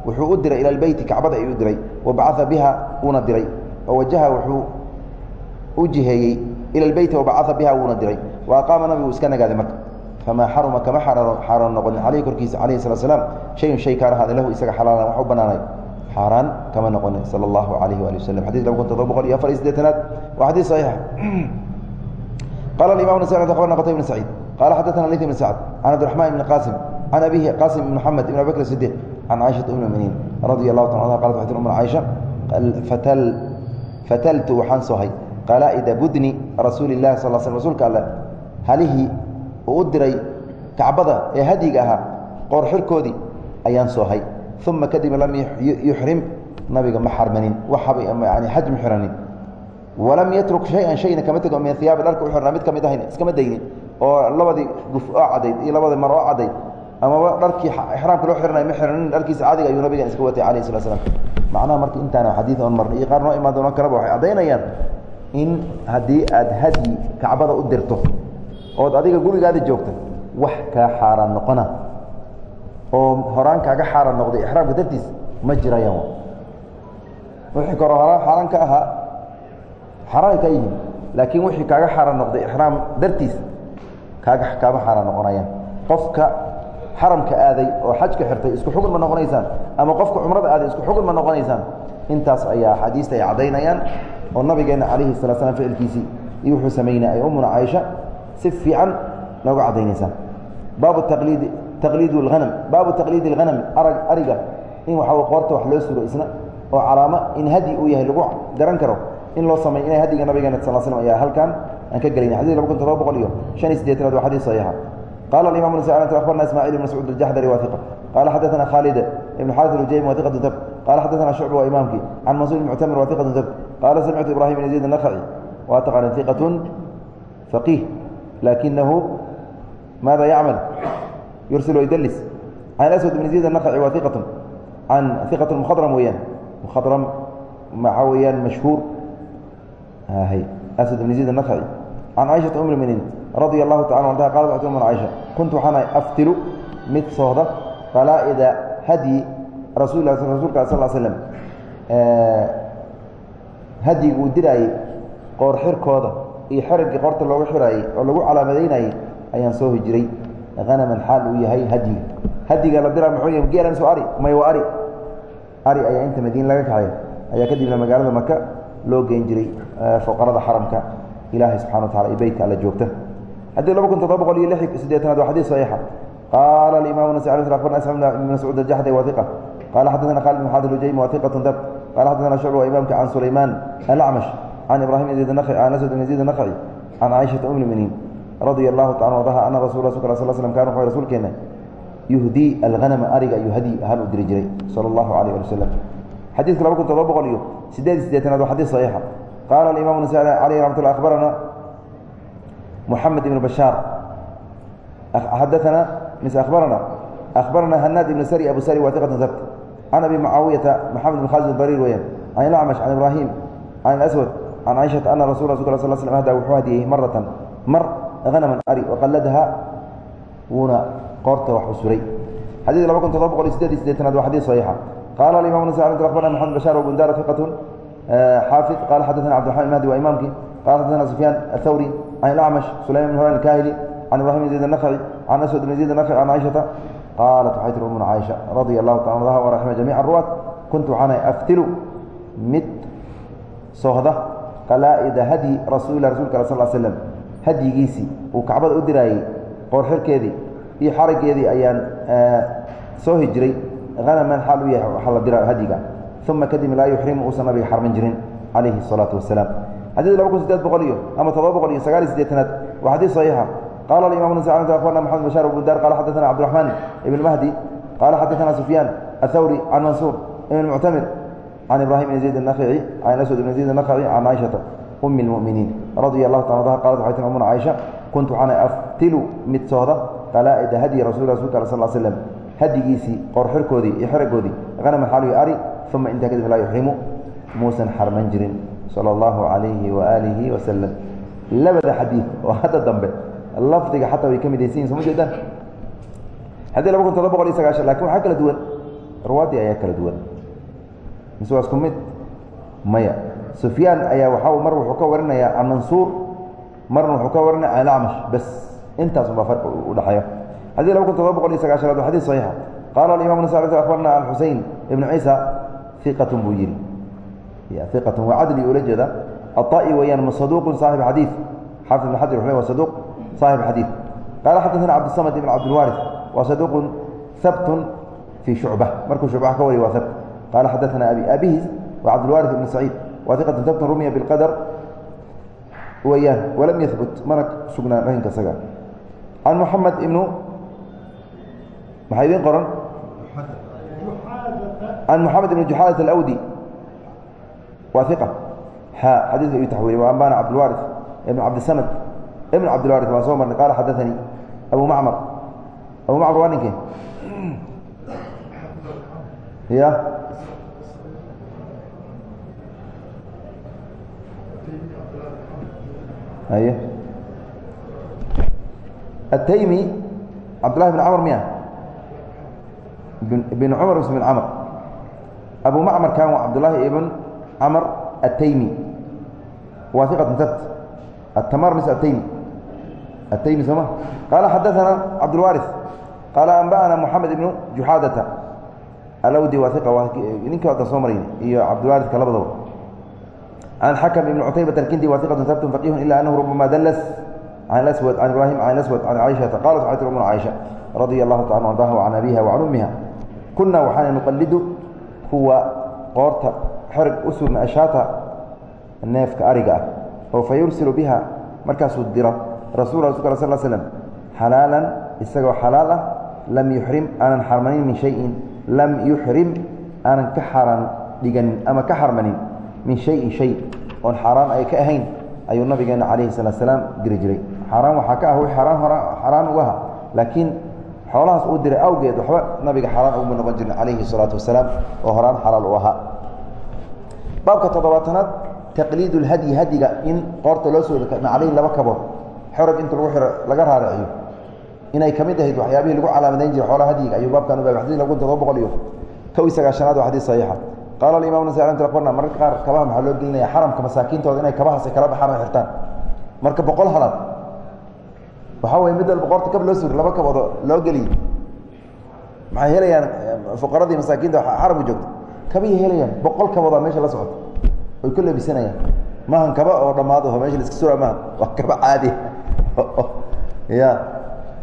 wuxuu u diray ila lbeyti kacbada ayuu diray. Wa bacaa biha wuuna diray. Wawajaha wuxuu u jiheeyey ila lbeyti wabacaa biha wuuna diray. Wa aqaama nabigu iska nagaaday marka famaa xaruma kama xaaraan noqonin caleyhi korkiisa calayhi salatu slaam shayun shay kaana haada lahu isaga xalaalan wax u banaanay xaaraan kama noqonin sala allahu alayhi waali waslm xadis laba kun todoba boqol iyo afar iyo siddeetanaad waa xadiis saxiixa qala imam nas abarna qtay bn saciid qala xadaثna layt bn sacd can cabdiraxman ibni qasim can abihi qasim ibn mxamed ibn abi bakr sidiq can caaishaa um muminiin radia allahu ta anha qalat waxay tir umna caaisha fataltu waxaan soohay qalaa'ida budni rasuuli اllahi sal sl rsulka alle halihii uu u diray kacbada ee hadyiga ahaa qoor xirkoodii ayaan soohay uma kadib lam yuxrim nabiga ma xarmanin xaj ma xiranin walam yatruk shay-an shayna kama tego min iyaabi dharka u xirnaa mid ka mid ahayn iskama daynin oo labadii guf oo cadayd iyo labadii mar oo cadayd amaba dharkii ixraamka loo xirnay ma xiranin dharkiisa caadiga ayuu nabigan iska watay alayh sala slam macnaha marka intaana xadiid oon marnay iyo qaar noo imaan doonoo kaleba waxay caddaynayaan in haddii aad hadyi kacbada u dirto ood adiga gurigaada joogta wax kaa xaaraan noqona. Oo horaan kaaga xaaraan noqday ixraamka dartiis ma jirayaan wixii koro xaaraan ka ahaa xaaraan ka yihiin laakiin wixii kaaga xaaraan noqday ixraam dartiis kaaga kaama xaaraan noqonayaan. Qofka xaramka aaday oo xajka xirtay isku xugun ma noqonaysaan ama qofka cumrada aaday isku xugun ma noqonaysaan intaas ayaa axaadiista ay caddaynayaan oo nabigeenna calayhi salaa slam ficilkiisii iyo wuxuu samaynay ay umuna caaisha si fiican nooga caddaynaysaa baabu taqliidi taqliid اlhanam baabu taqliidi اlhanam arag ariga in waxaa qoorta wax loo suro isna oo calaamo in hadyi uu yahay lagu garan karo in loo samay ina hadiga nabigeena sal slm ayaa halkan aan ka gelayna xadis laba kun todoba boqol iyo شhan iyo sideetanaad waa xadis صaxiixa qala imam ن abarna ismاعيل بن مسعوud الjaxdري wa ثiq qala xadaثna khالد بن xاrث الujayم wa ثiqة tb qala xadaثna شhucب wa imaamki can mansur mctamir wa ثiqة tb qala samictu ibrahim بn زيد النخعي wa taqana ثiqaة فaqih lakinahu maada yacmal yursil وydls can أswad بn زيد النخعي wa ثiqaة can ثiqaة mkhadrm weeyaan mkhadrm maxaa weeyaan mashhuur aswad bn زيد النخعي can caiشhaةa um اminiin radia الlahu taala anha qalat waxay umar caiشha kuntu waxaana aftilu mid soohda qalaa'ida hadyi rasul rasulka sal slm hadyiga uu diraayey qoor xirkooda iyo xerigii qoorta looga xiraayey oo lagu calaamadaynayey ayaan soo hijiray. Hanaman xaal uu yahay hadyiga hadyiga la diraa muxuu yahay geelan soo ari may waa ari. Ari ayaa inta madiine laga kaxay ayaa kadibna magaalada maka loo geen jiray foqarada xaramka. Ilaahay subxana wa tacala iyo beytka alla joogta. Xadii laba kun toddoba boqol iyo lix sideetanaad waa xadiis saxiixa qaala alimamu nas abarna isma ibn mascuud aljaxdi wa iqa qala xadaثna khalid bn xaad ujaymi wa iqat dab qala xadaثna shucba wa imaamka can sulaymaan alacmash can ibrahim anas bn yaziid anakci can caaishata umlminiin radia allahu taala ardaha ana rasul rasulka sl slm kana wuxuu rasuulkeena yuhdii alhanama ariga yuhdi ahaan uu diri jiray sal allahu calayh ali wasalam xadiidka laba kun todoba boqol iyo siddeed i siddeetanaad waa xadiid saxiixa qaala alimamu nasa calayh raxmat ullah akhbarana moxamed ibnu bashaar xadaana mise akhbarana akhbarana hanaad ibnu sari abu sari waatiqatan sabt can abi mucaawiyata maxamed ibn khaalid bariir weyaan can ilacmash can ibraahim can aswad الأعمش عن إبراهيم عن الأسود عن عائشة أن رسول الله صلى الله عليه وسلم أهدى وحواديه مرة مر غنما أري وقلدها ونا قرط وحسري حديث لما كنت تطبق الاستداد استداد وحديث صحيحة قال الإمام النسائي أخبرنا محمد بشار وبندار ثقة حافظ قال حدثنا عبد الرحمن المهدي وإمامك قال حدثنا سفيان الثوري عن الأعمش سليمان بن هلال الكاهلي عن إبراهيم بن زيد النخعي عن أسود بن زيد النخعي عن عائشة قالت وحيت أمنا عائشة رضي الله تعالى عنها ورحمة جميع الرواة كنت أنا أفتل مت صهدة قلائد هدي رسول الله رسولك صلى الله عليه وسلم هدي جيسي وكعبد أدراي قور حركيدي في حركيدي أيان آه سوهي جري غنما حال حال درا هديك ثم كدم لا يحرم أسنا بحرم جرين عليه الصلاة والسلام حديث لو كنت سداد بقوليه أما تضاد بقوليه سقال سديتنات وحديث صحيحة قال الإمام النسائي عن أخبرنا محمد بشار بن دار قال حدثنا عبد الرحمن بن المهدي قال حدثنا سفيان الثوري عن منصور بن المعتمر عن إبراهيم بن زيد النخعي عن أسود بن زيد النخعي عن عائشة أم المؤمنين رضي الله تعالى عنها قالت حيث أمنا عائشة كنت أنا أفتل متسوهدة قلائد هدي رسول الله صلى الله عليه وسلم هدي جيسي قرحر كودي يحرق كودي غنم حالي أري ثم انت كذب لا يحرم موسى حرمان جرين صلى الله عليه وآله وسلم لبدا حديث وهذا ضمبه lafdiga xataa way ka midaysan yihin soma jeedaan haddii laba kun todoba boqol iyo sagaashan lakin waxaa kala duwan ruwaadii ayaa kala duwan mise waa isku mid maya. Sufyaan ayaa waxaa mar wuxuu ka warinayaa can marna wuxuu ka warinaya can bas intaas unbaa farqi u dhexeeyo xadii laba kun todoba boqol iyo sagaashanaad waa xadii saxiixa. Qaala alimam nasa ala abarna an ibnu ciisa iqatun buu yidhi. Iqatun waa cadli ula jeeda. Aطa'i weeyaan ma saaxib xadiid xaafid ibn xajar wuxuu le wa saduuq saaxib xadiid qaala xadaثana cabdisamad ibn cabdilwaris wa saduuqun habtun fii shucba markuu shucbaha ka wariy waa habt qaala xadaثna abi abihiis wa cabdilwaariث ibn saciid wa iqat habt rumiya biاlqadr weyaan walam yahbut mana sugnaan arrinka isaga can muxamed ibnu maxaa idiin qoran can moxamed ibn juxaadat alawdi waa iqa xa xadiidka ii taxwiiliy wa ambana cabdilwaariث ibn cabdisamad ibn cabdilwaariث waan soo marnay qaala xadaanii abu macmar abu macmar ataymi cabdulahi bn camr miya? Bn cumar ism bin camr abu macmarkan waa cabdulaahi ibn camr ataymi waa iqat msabt atamar mis ataymi ataymi sooma qaala xadaana cabdulwaris qaala anba'ana moxamed ibnu juxaadata alawdi waa iqa ninki adan soo marayn iyo cabdulwariska labadaba an xakm ibn cutaybat alkindi wa iqatu habtun faqihun ila anahu rubama dallas can aswad can ibraahim can aswad can caiشhata qaalat waxay tir umna caiشha radia allahu taala an ardaha wacan abiha wacan ummiha kuna waxaana nuqalidu kuwa qoorta xerig u sugna ashaata neefka ariga ah oo fa yursilu biha markaasuu diro rasul rasul ka sal slm xalaalan isagoo xalaal ah lam yuxrim aanan xarmanin min shayin lam yuxrim aanan ka xaran dhiganin ama ka xarmanin min shayin shay oon xaaraan ay ka ahayn ayuu nabigeena calayhi salaat slaam diri jiray. Xaaraan waxaa ka ah wi araan xaaraan uga ha laakiin xoolahaas uu diray awgeed waxba nabiga xaaraan uguma noqon jirin calayhi salaatu wasalaam oo horaan xalaal u ahaa. Baabka toddobaatanaad taqliid اlhadyi hadyiga in qoorta loo soo macalihii laba kabood. Xorog inta lagu xiro laga raaraciyo inay ka mid ahayd waxyaabihii lagu calaamadayn jiray xoolaha hadyiga ayuu baabkan uga xadis lagu todoba boqol iyo kow iyo sagaashanaad waa xadiis saxiixa qaala amt qorna mararka qaar kabaha maxaa loo gelinaya xaramka masaakiintooda inay kabahaas kala baxaan oo xirtaan marka boqol halaad waxaa weye mid walba qoorta kab loo suri laba kaboodo loo geliye maxay helayaan fuqaradii masaakiinta xaramka joogta kabay helayaan boqol kaboodaa meesha la socota oy ku labisanayaan maahan kaba oo dhammaad aho meesha laiska sura maaha waa kaba caadi ya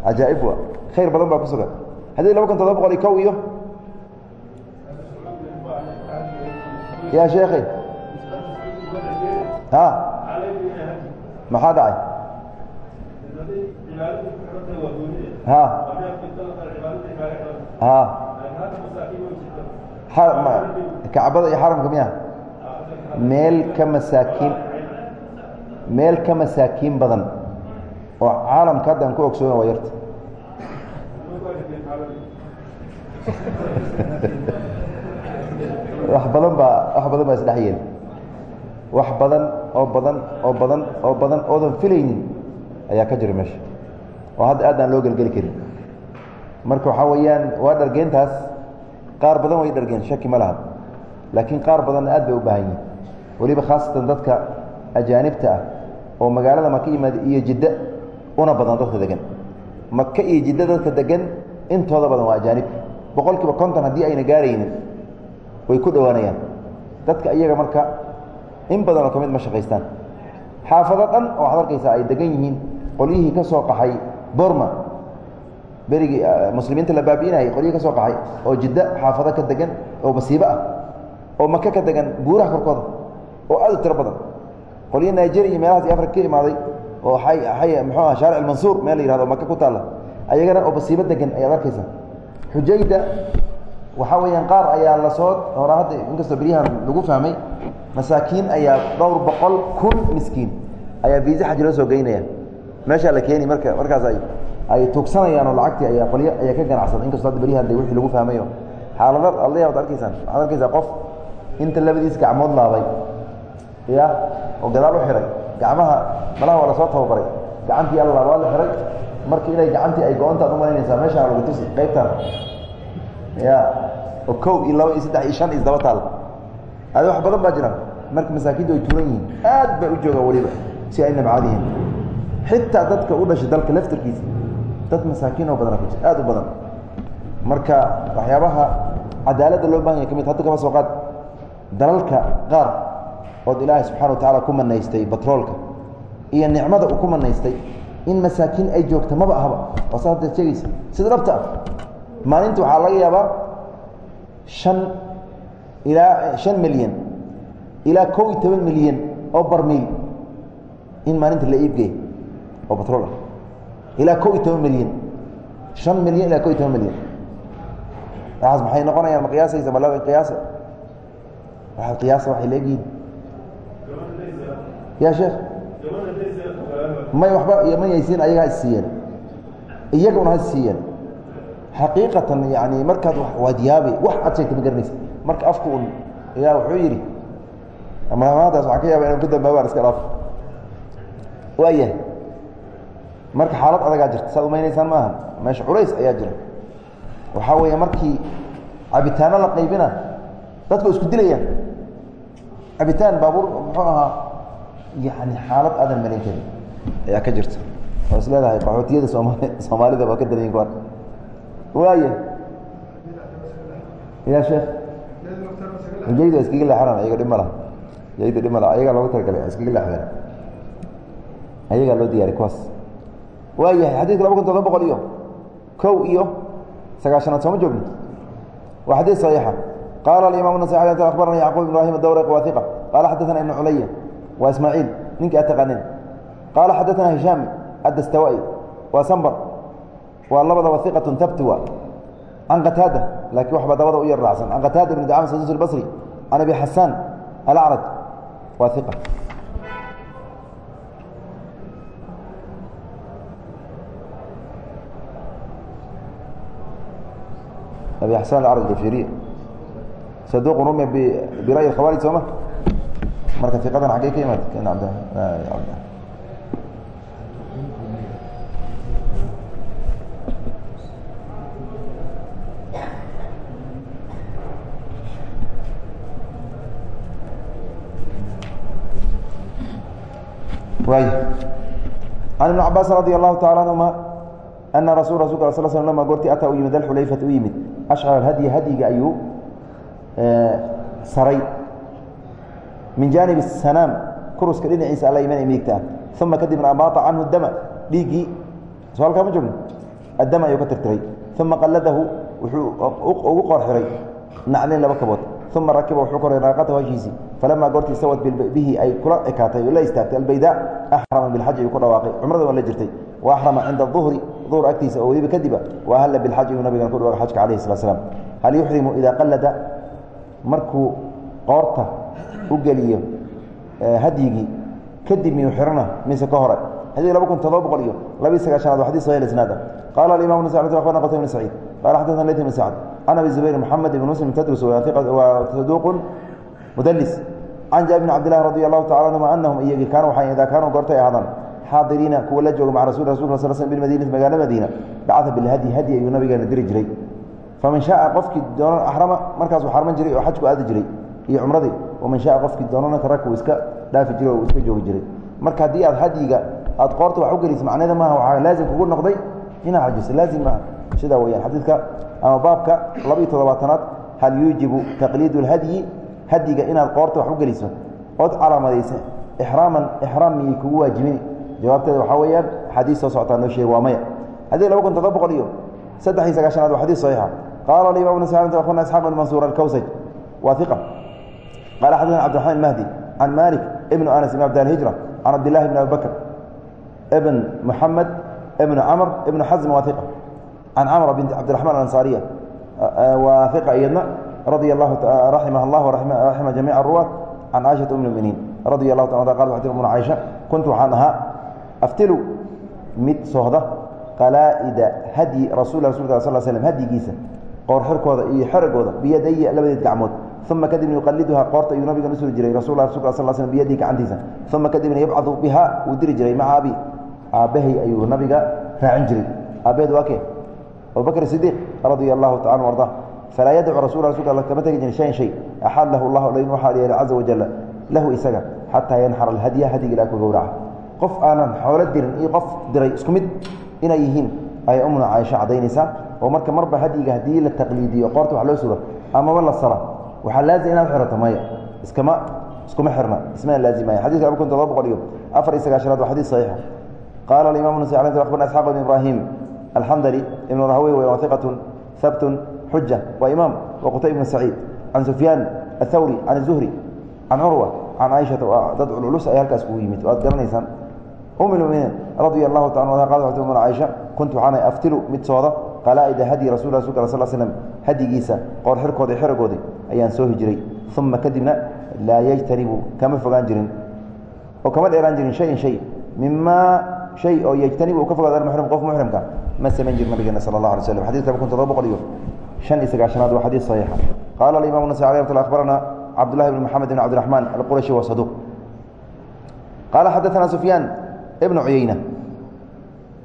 cajaaib wa khayr badan baa ku sugan haddii laba kun todoba boqol iyo kow iyo ya sheekhay ha maxaa dhacay ha ha kacbada iyo xaramka miya meel ka masaakiin meel ka masaakiin badan oo caalamka hadda aan ku ogsoona waa yarta wax badan baa wax badan baa isdhex yeeli. Wax badan oo badan oo badan oo badan oodan filaynin ayaa ka jira meesha. Oo hadda aad aan loo gelgeli karin. Marka waxaa weeyaan waa dhargeentaas qaar badan way dhargeen shaki ma laha. Laakiin qaar badanna aad bay u baahan yihiin weliba khaasatan dadka ajaanibta ah oo magaalada maka yimaada iyo jiddo una badan dadka degan. Maka iyo jiddo dadka degan intooda badan waa ajaanib. Boqol kiiba konton haddii ayna gaaraynin way ku dhowaanayaan dadka iyaga marka in badanoo ka mid ma shaqaystaan. Xaafado dhan oo waxaad arkaysaa ay degan yihiin qolyihii ka soo qaxay borma berigii muslimiinta la baabi'inayay qolyihii ka soo qaxay oo jiddo xaafado ka degan oo masiibo ah oo maka ka degan buuraha korkooda oo aad u tiro badan. Qolyo nigeria iyo meelahaas afrika ka imaaday oo ay muxuu aha shaaric almansuur meel la yihahdo maka ku taalla ayagana oo masiibo degan ayaad arkaysaa xujayda waxaa weeyaan qaar ayaa la soo horaa hadda inkastoo beryahan lagu fahmay masaakiin ayaa dhowr boqol kun miskiin ayaa viisa xaj loo soo geynaya. Meeshaa la keeni marka markaas ay ay tuugsanayaan oo lacagtii ayaa qolyo ayaa ka ganacsada inkastoo hadda beryahan de wixii lagu fahmayo. Xaalada aldaya ad arkaysaan waxaad arkaysaa qof inta labadiis gacmood laabay ya oo gadaal u xihay gacmaha malaha waa la soo tababaray. Gacantii alla waa la xihay marka inay gacantii ay go-ontaad umalaynaysaa meeshaa lagu tusi qaybtaan ya oo kow iyo laba iyo saddex iyo shan isdaba taal. Adi wax badan baa jira. Marka masaakiintu ay tuuran yihiin aad bay u joogaan weliba si ayna macaad yihiin. Xitaa dadka u dhashay dalka laftarkiisa dad masaakiin oo badana ku jira aad u badan. Marka waxyaabaha cadaaladda loo baahan yahy ka mid hadda kama soo qaad. Dalalka qaar ood ilaahay subxana wa tacaala ku manaystay batroolka iyo nicmada uu ku manaystay in masaakiin ay joogta maba ahaba. Waa saa hadda sheegaysa. Sida dhabta ah maalinta waxaa laga yaabaa shan ilaa shan milyan ilaa kow iyo toban milyan oo barmiil in maalinta la iibgeey oo batrool ah. Ilaa kow iyo toban milyan. Shan milyan ilaa kow iyo toban milyan. Waxaas maxay noqonayaan ma qiyaasaysa bal qiyaasa waxaad qiyaasa waxay leegyihiin ya sheekh. May waxba iyo ma yaysiin ayaga ha isiiyeen iyaguna ha isiiyeen xaqiiqatan yani markaad waad yaabay wax aad sheegta ma garanaysa marka afku un yaa wuxuu yidhi maadaas waxaan ka yaaba inaan ku dambaabaan iska dhaaf. Waayahay marka xaalad adagaa jirta saad umaynaysaan maaha meesha culays ayaa jira. Waxaa weeye markii cabitaano la qaybina dadku isku dilayaan. Cabitaan baabuur muxuu ahaa yani xaalad aadan malayn karin ayaa ka jirta. Oo is leedahay qaxootiyada soomali soomaalida waa ka daranyin kuwan waaya ya sheekh jayda iskaga leexanaan ayaga dhib ma laha jayda dhib ma laha ayagaa loogu talagalay iskaga leexdeen ayagaa loo diyariy kuwaas waayahay xadidka laba kun todoba boqol iyo kow iyo sagaashanaad sooma joogno waa xadiid صaxiixa qaala aimam النasai abarana yacqub ibn ibrahim adawrq wa iqa qaala xadaثana ibn culaya waa ismaaciil ninkii aad taqaanin qaala xadaثana hishaam adastawai waa sambr waa labadaba iqatun habt wa can qataada laakiin waxbaa dabada u yar raacsan. Can qataada bn dacam saduus albasri can abi xasaan alacraj waa iqa abi xasan alacraj dafiriy saduuqu rume bira'yi اkhawaarij sooma marka iqadan xaggey ka imaad can ibn cabaas radi allahu taala anhuma ana rasul rasulka sl sl goortii ataa u yimid alxulayfata u yimid. Ashcar alhadyi hadyiga ayuu saray. Min jaanib الsanaam kuruska dhinaciisa alla iman midigta uma kadibna amaata canhu dama dhiiggii so halkaa ma joogno addama ayuu ka tirtiray. Uma qalladahu wuxuu ugu qoor xiray naclayn laba kabood. Uma rakiba wuxuu koray naaqatahu hashiisii falamaa goortii istawad bihi ay kula ekaatay la istaagtay albayda axrama bilxaji ayuu ku dhawaaqay cumrada waa la jirtay wa axrama cinda duhri duhr agtiisa oo weliba kadiba wa ahalla bilxaji inuu nabigan ku dhawaaqay xajka alayhi salatu slam hal yuxrimu idaa qallada markuu qoorta u geliyo hadyigii kadib miyuu xirana mise ka hore xadii laba kun todoba boqol iyo labiyi sagaashanaad waa xadis sahih isnaada qala alimam ن abarna qtay bn saciid qala xadana layt bn sacd can abi zubayr mxamed ibn muslim tadrus waa saduuq mudlis can jaabir bn cabd lahi radi allahu tacala anhuma anahum iyagii kaanu waxay idaa kaanuu goortay ahaadaan xaadiriina kuwa la jooga maca rasul rasul sal sl bilmadinati magaala madiina bacaa bilhadyi hadyi ayuu nabigeena diri jiray. Faman shaaa qofkii doonan axrama markaasuu xarman jiray oo xajku aadi jiray iyo cumradii waman shaaa qofkii doonana taraka uu iska dhaafi jiray oo iska joogi jiray. Marka haddii aad hadyiga aad qoorta wax u gelis macneeda maaha waxaa laazim kugu noqday inaad xajiso. Laazim maaha. Sidaa weyaan xadiidka ama baabka laba-iyo toddobaatanaad hal yuujibu taqliidu اlhadyi hadyiga inaad qoorta wax u geliso ood calaamadaysa ixraaman ixraam miyay kugu waajibin? Jawaabteeda waxaa weeyaan xadiis soo socotaa noo sheega waa maya. Xadii laba kun toddoba boqol iyo saddex iyo sagaashanaad waa xadiis saxiixa qaala alimam bn sacd akhbarna isxaaq bn mansuur alkawsaj. Waa iqa qala xadana cabdiraxmaan mahdi can malik ibn anas ibn abd alhijra can cabdillahi bn abi bakr ibn muxamed ibn camr ibn xasm waa iqa can camra bint cabdiraxmaan alansaariya. Waa iqa iyadna radia allahu raximah allah raxima jamiica aruwaat can caaishata um muminiin radia allahu ta qal waxay tir umuna caaisha kuntu waxaan ahaa aftilu mid sohda qalaa'ida hadyi rasul rasulka sal slm hadyigiisa qoor xirkooda iyo xeragooda biyadaya labadeed gacmood uma kadibna yuqaliduhaa qoorta ayuu nabigan u suri jiray rasul rasulka sal slm biyadihi gacantiisa uma kadibna yabcadu biha wuu diri jiray maca abi aabbahay ayuu nabiga raacin jiray. Aabbaheed waa kee? Abubakr sidiiq radia allahu taala anu arda falaa yadcu rasul rasulka alla kama tegi jirin shayan shay axad lahu llahu lain waxaa yeelay caza wajala lahu isaga xataa yanxara alhadya hadyiga ilaa ku gowraca qof aanan xoolo dirin iyo qof diray isku mid inay yihiin ayay umuna caaisho caddaynaysaa oo marka marba hadyiga haddii la taqliidiyo qoorta wax loo sugo amaba la sara waxaa laazim inaad xirato maya iskama iskuma xirna ismana laazimaya xadidka laba kun todoba boqol iyo afar iyo sagaashanaad waa xadis saxiixa qaala alimamu nasa abarna isxaaq bn ibrahim alxandali ibn rahawey w wahiqatun habtun xuja waa imaam wa qutay ibn saciid can sufyaan athawri can الzuhri can curwa can caaishata dad culculus ay halkaas kugu yimid. Waad garanaysaan um muminiin radia allahu taala qaalat umna caaisha kuntu waxaana aftilu mid sooda qalaa'ida hadyi rasul rasulka sal slm hadyigiisa qoor xirkooda iyo xeragoodii ayaan soo hijiray. Uma kadibna laa yajtanibu kama fogaan jirin. Oo kama dheeraan jirin shayin shay. Mimaa shay oo yajtanibu uu ka fogaado almuxrim qof muxrimka ma samayn jir nabigeena sala allah alay slam xadidka kun todoba boqol iyo shan iyo sagaashanaad waa xadiis saxiixa qaala alimamu nasai alay mat akhbarana cabdullahi bn moxamed bn cabdiraxmaan alqurashi wa saduq qaala xadaana sufyaan ibn cuyeyna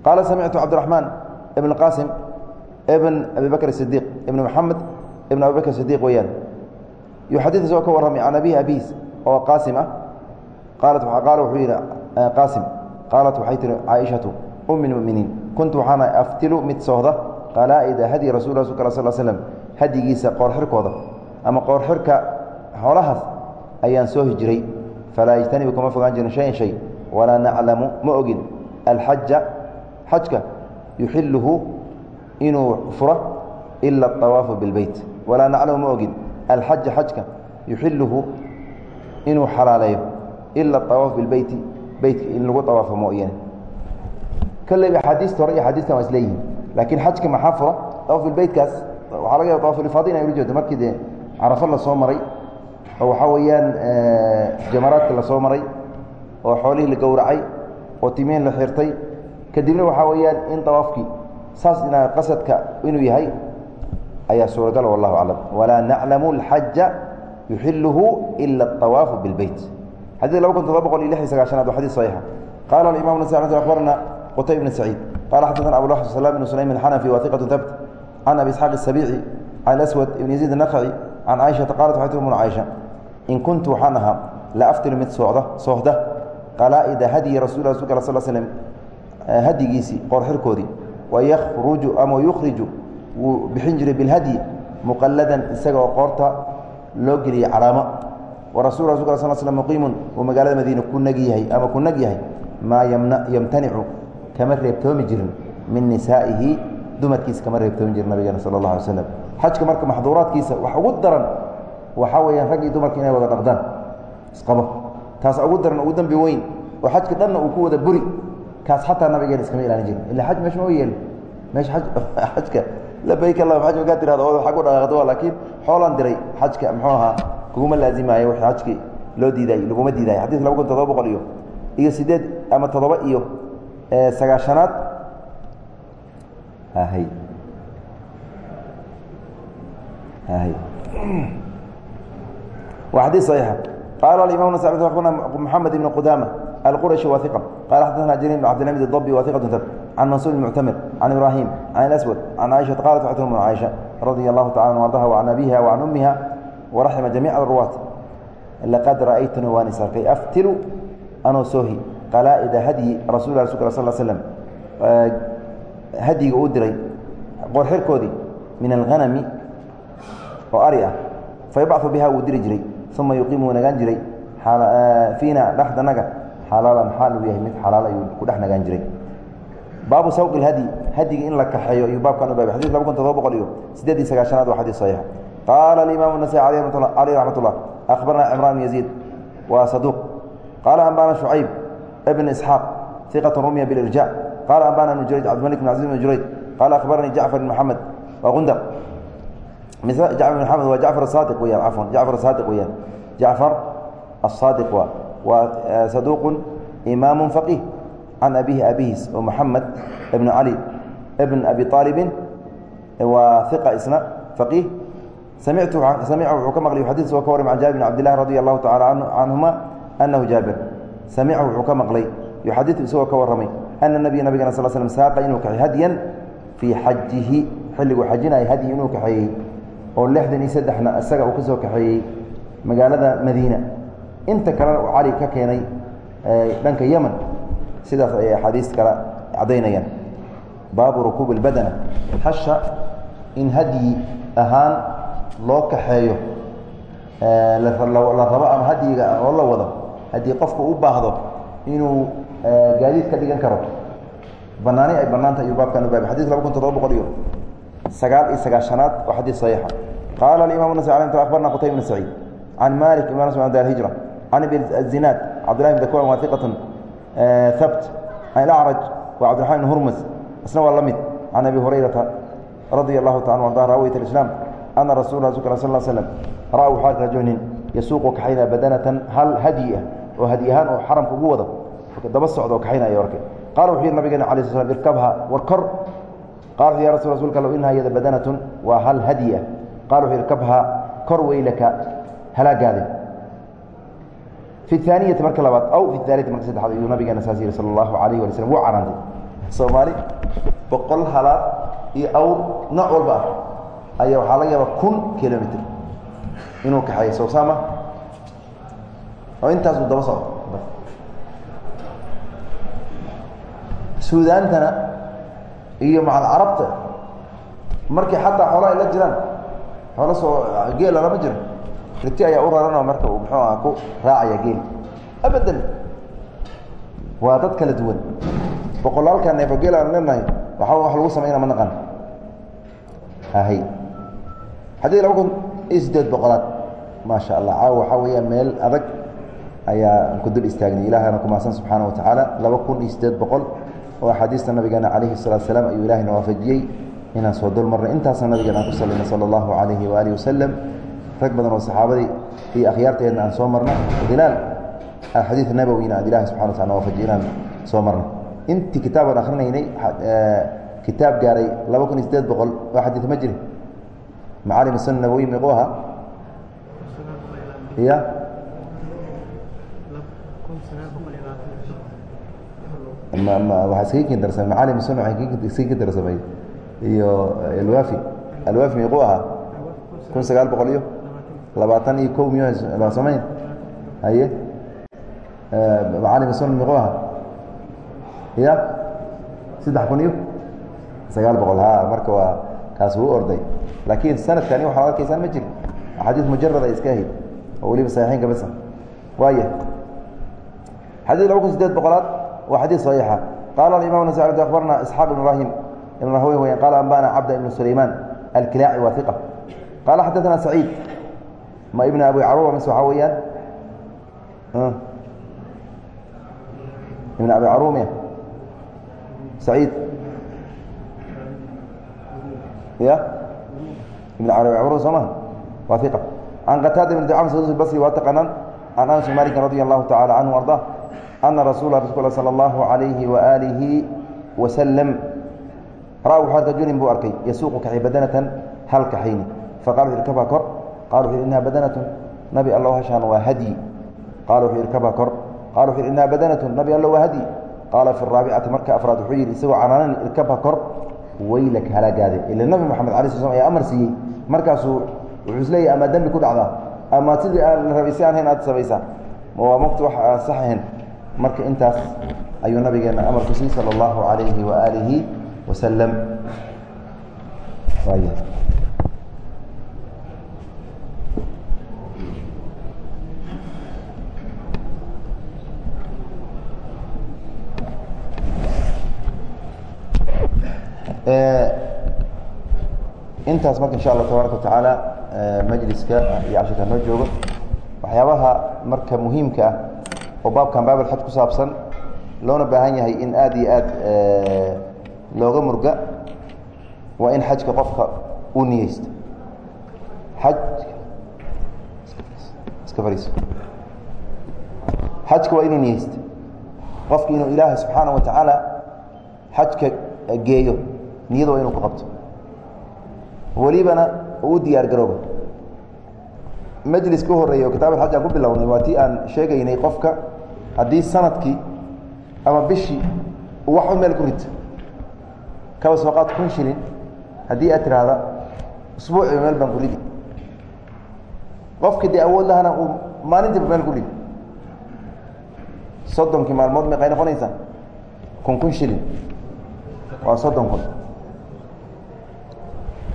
qaala samictu cabdiraxmaan ibn qaasim ibn abi bakr sidiiq ibn moxamed ibn abi bakr sidiq weeyaan yuxadid isagoo ka warramay can abihi abiis oo qaasim ah qaalat qaala wuxuu yidhi qaasim qaalat waxay tihi caaishatu um اlmuminiin kuntu waxaana aftilu mid soohda qalaa'ida hadyi rasul rasulk sal slm hadyigiisa qoorxirkooda ama qoorxirka xoolahaas ayaan soo hijiray. Falaa yajtanibu kama fogaan jirin shayan shay walaa naclamu ma ogin. Alxaja xajka yuxiluhu inuu furo ila aawaafu bilbeyt walaa naclamu ma ogin. Alxaja xajka yuxiluhu inuu xalaaleeyo ila awaaf bilbeyti beytka in lagu awaafo mooyane kolleyba axaadiista hore iyo axaadiistan waa isleeyihin laakiin xajka maxaa fura awaaf bilbeytkaas waxaa laga yaba awafilifaada inay ula markii dee carafo la soo maray oo waxaa weeyaan jamaraadka la soo maray oo xoolihii la gowracay oo timeen la xirtay. Kadibna waxaa weeyaan in awaafkii saas ina qasadka inuu yahay ayaa suuragal wallahu aclam. Walaa naclamu alxaja yuxiluhu ila aawaafu bilbeyt xadid laba kun todoba boqol iyo lix sagaashanaad waa xadis saxiixa qala alimam nas akhbarana qutay bn saciid qala xadana abu slam bn sulaym alxanafi wahiqatu habt can abi isxaaq asabici can aswad ibn yaziid anakhaci can caaishata qalat waxay tir muna caaisha in kuntu waxaan ahaa la aftilu mid socda soohda qalaa'ida hadyi rasul rasulka sal slm hadyigiisii qoorxirkoodii wayakruju ama yukhriju wuu bixin jiray bilhadyi muqaladan isaga oo qoorta loo geliyey calaamo warasul rasulka sal sl muqiimun uu magaalada madiina ku nag yahay ama ku nag yahay maa yamtanicu kama reebtoomi jirin min nisaa'ihi dumarkiisa kama reebtoomi jirin nabigeena sala allah alay slam xajka marka maxduuraadkiisa wax ugu daran waxaa weeyaan rag iyo dumarka inay wada dhaqdaan isqabo. Taas ugu daran ugu dambi weyn oo xajka dhanna uu ku wada buri kaas xataa nabigeena iskama ilaalin jirin. Ila xaj meesha ma yeelin meesha xajka labayk allahum xaj markaa tirahdo oo xag u dhaqaaqdo laakiin xoolaan diray xajka muxuu ahaa kuguma laazimaayo wixii xajki loo diidaay laguma diidayo xadidka laba kun todoba boqol iyo iyo sideed ama toddoba iyo sagaashanaad hay hay waa xadiis صaxiixa qaala aimam nas moxamed ibn qudama alqurashi wa iqa qala xadana jariir bn cabdilmid اdabi wa iqat tab can mansuur muctamir can ibrahim can aswad can caaishaa qalat waxay tir caaisha radia allahu tacala an ardaha وcan abiha وcan umiha waraxima jamiic aruwaat laqad ra'aytani waan is arkay aftilu anoo soohi qalaa'ida hadyi rasul rasulka sal slm hadyiga uu diray qoorxirkoodii min alhanami oo ari ah fayabcaثu biha wuu diri jiray uma yuqiimu wuu nagaan jiray fiina dhexdanaga xalaalan xaal uu yahay mid xalaal ayuu ku dhex nagaan jiray baabu sawq اhadyi hadyiga in la kaxeeyo ayuu baabkan u baabay xadis laba kun todoba boqol iyo sideed iyo sagaashanaad waa xadis saxiixa qaala alimam النasai alيh raxmat الlah akhbarna cimran bn yaziid wa saduq qaala ambana شhucayb bn isxaaq iqaة rumya biاlirjac qala ambana bn jurayj cabdimalik bn aziz bn jurayj qala akhbaranii jacfar bn moxamed wa gundar jacfar bn moxamed waa jacfar asaadiq weyaan cafwan jacfar asaadiq weyaan jacfar asaadiq waa waa saduuqun imaamu faqih can abihi abihiis oo moxamed ibn cali bn abi aalibin waa iqa isna faqiih samictu wuxuu ka maqlay xadiis oo ka warram can jaabir bn cabdillahi radi allahu tacala canhuma anahu jaabir samica wuxuu ka maqlay yuxadiu isagoo ka warramay ana nabiya nabigana sal slm saaqa inuu kaxey hadyan fii xajihi xilliguu xajinaya hadyi inuu kaxeeyey oo lixdan iyo saddexna isaga uu ka kaxeeyey magaalada madiina inta kalena uu cali ka keenay dhanka yeman sidaas ayay axaadiis kala caddaynayaan baabu rukuubi اlbadana hasha in hadyi ahaan loo kaxeeyo la rabo ama hadyiga oo la wado haddii qofku u baahdo inuu gaadiid ka dhigan karo. Banaani ay banaanta ayuu baabkan u baabay. Xadis laba kun toddoba boqol iyo sagaal iyo sagaashanaad waa xadiis saxiixa. Qaala alimam nas abarna qutayb bn saciid. Can malik ibn anas bn hijra. Can abi zinaad cabdillahi bn dakwan wahiqatun habt can ilacraj wa cabdiraxman bn hurmus isna waa la mid. Can abi hurayrata radia allahu taala arda raawiyat islaam ana rasul sl sl slm ra waxaa rajulnin yasuuqu kaxaynaa badanatan hal hadyi ah oo hadyi ahaan oo xaramka ugu wado daba socda oo kaxaynaya warkay qala wuxuu yihi nabigeena ala sl slam irkabha war kor. Qala ya rasul rasulka low inaha yada badanatun waa hal hadyi ah qala wuxuu irkabha kor weylaka halaagaade fi aaniyati marka labaad aw fi aaliti marka saddexaad ayuu nabigeena saas yihi sala allahu alayh wala slm wuu canaantay soomaali boqol halaad iyo awr nooc walba ah ayaa waxaa laga yaaba kun kilomitr inuu kaxeeyo. Sowsaama oo intaasuu daba socdo suudaantana iyo macal carabta markii xataa xoolaha ay la jiraan xoola soo geela lama jiro riti ayaa u raranoo marka uu muxuu aha ku raacaya geel abadan waa dad kala duwan boqolaalka neefo geel aan leenahay waxaa wax lagu samayna ma naqan ahay xadii laba kun iyo siddeed boqolaad maasha allah caawa waxaa weeya meel adag ayaa ku dul istaagnay ilaahana kumaasan subxaana wa tacaala. Laba kun iyo siddeed boqol oo axaadiista nabigeena calayhi salatu salaam ayuu ilahayna waafajiyey inaan soo dul marnay. Intaasna nabigeena aan ku sallayna sala allahu calayhi waalihi wasalam rag badan oo saxaabadii iyo akhyaarteedna aan soo marna hilaal xadiid nabowina aad ilahi subxana wa tala waafajiye inaan soo marnay. Intii kitaabaan akrinaynay kitaab gaaray laba kun iyo siddeed boqol oo xadiid ma jiri macaalim sun nabowi miqu ahaa? Ya waa iskaga ken darsamay macaalim sun waa iskaga darsamay iyo alwafi alwafi miqu ahaa? kun sagaal boqol iyo labaatan iyo ko miy samayn? Haye. Macaalim sun miqu ahaa? Ya saddex kun iyo sagaal boqol. Ha marka waa kaas wuu orday. Laakiin sanadkani waxaad arkaysaan ma jiri. Axaadiis mujarad ay iska ahayd oo weliba saxiixeynka basa waaya xadiis laba kun sideed boqolaad waa xadiis saxiixa qaala alimam nas akhbarna isxaaq ibn ibrahim ibn rahwe weyan qaala ambana cabda ibn sulayman alkilaaci waa iqa qaala xadaثana saciid ma ibn abi caruba mise waxaa weeyaan ibn abi carumiya saciid ya? Ibn abi caruba soo maha waa iqa can qataada ibn dacam saduus basri waa taqaanaan can anas malikin radi allahu tacala canhu arda ana rasuula rasulka sala allahu alayhi waaalihi wasalam ra waxaa rajulin buu arkay yasuuqu kaxay badanatan hal kaxayni faqala wuxu kor qala wuxu inaha badanatun nabi allow hashaan waa hadyi qala wuxuu irkabha kor qala wuxu inaha badanatun nabi allow waa hadyi qaala fi raabicati marka afraad wuxuu yidhi isagoo canaanan irkabha kor weylak halaagaade ila nabi moxamed ala sl ayaa amar siiyey markaasuu wuxuu isleeyahy ama dembi ku dhacdaa ama sidii aan rabay si aan hayn aad samaysaa waa mugti wax sax marka intaas ayuu nabigeena amar ku siiyey sala allahu calayhi waaalihi wasalam waaya intaas marka insha allah tabaaraka watacaala majliska iyo cashirka noo joogo waxyaabaha marka muhiimka ah oo baabkan baabalxaj ku saabsan loona baahan yahay in aada iyo aad looga murga waa in xajka qofka uu niyeysto. Xaj iska fariiso xajka waa inuu niyeysto. Qofki inuu ilaahay subxaana wa xajka geeyo niyada waa inuu ku qabto. Welibana u diyaar garooba majlis ka horreeya oo kitaab alxaj aan ku bilownay waa tii aan sheegaynay qofka haddii sannadkii ama bishii uu wax u meel ku rito kaba soo qaad kun shilin haddii aad tiraahda usbuuciba meel baan ku ridi qofkii dee awood lahana uu maalintiiba meel ku ridi soddonkii maalmood meeqay noqonaysaa kun kun shilin. Waa soddon kun.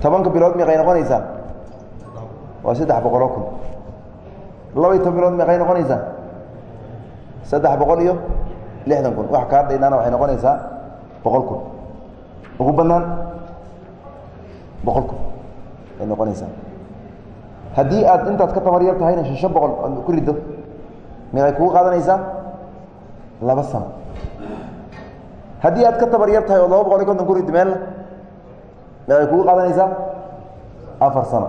Tobanka bilood meeqay noqonaysaa waa saddex boqoloo kun. Laba iyo toban bilood meeqay noqonaysaa saddex boqol iyo lixdan kun. Wax kaa dhaynaana waxay noqonaysaa boqol kun. Ugu banaan boqol kun ay noqonaysaa. Haddii aad intaad ka tabar tahayna shan boqol ku riddo meeqay kugu qaadanaysaa laba sano. Haddii aad ka tabar tahay oo laba boqol iyo konton ku riddo meelna meeqay kugu qaadanaysaa afar sano.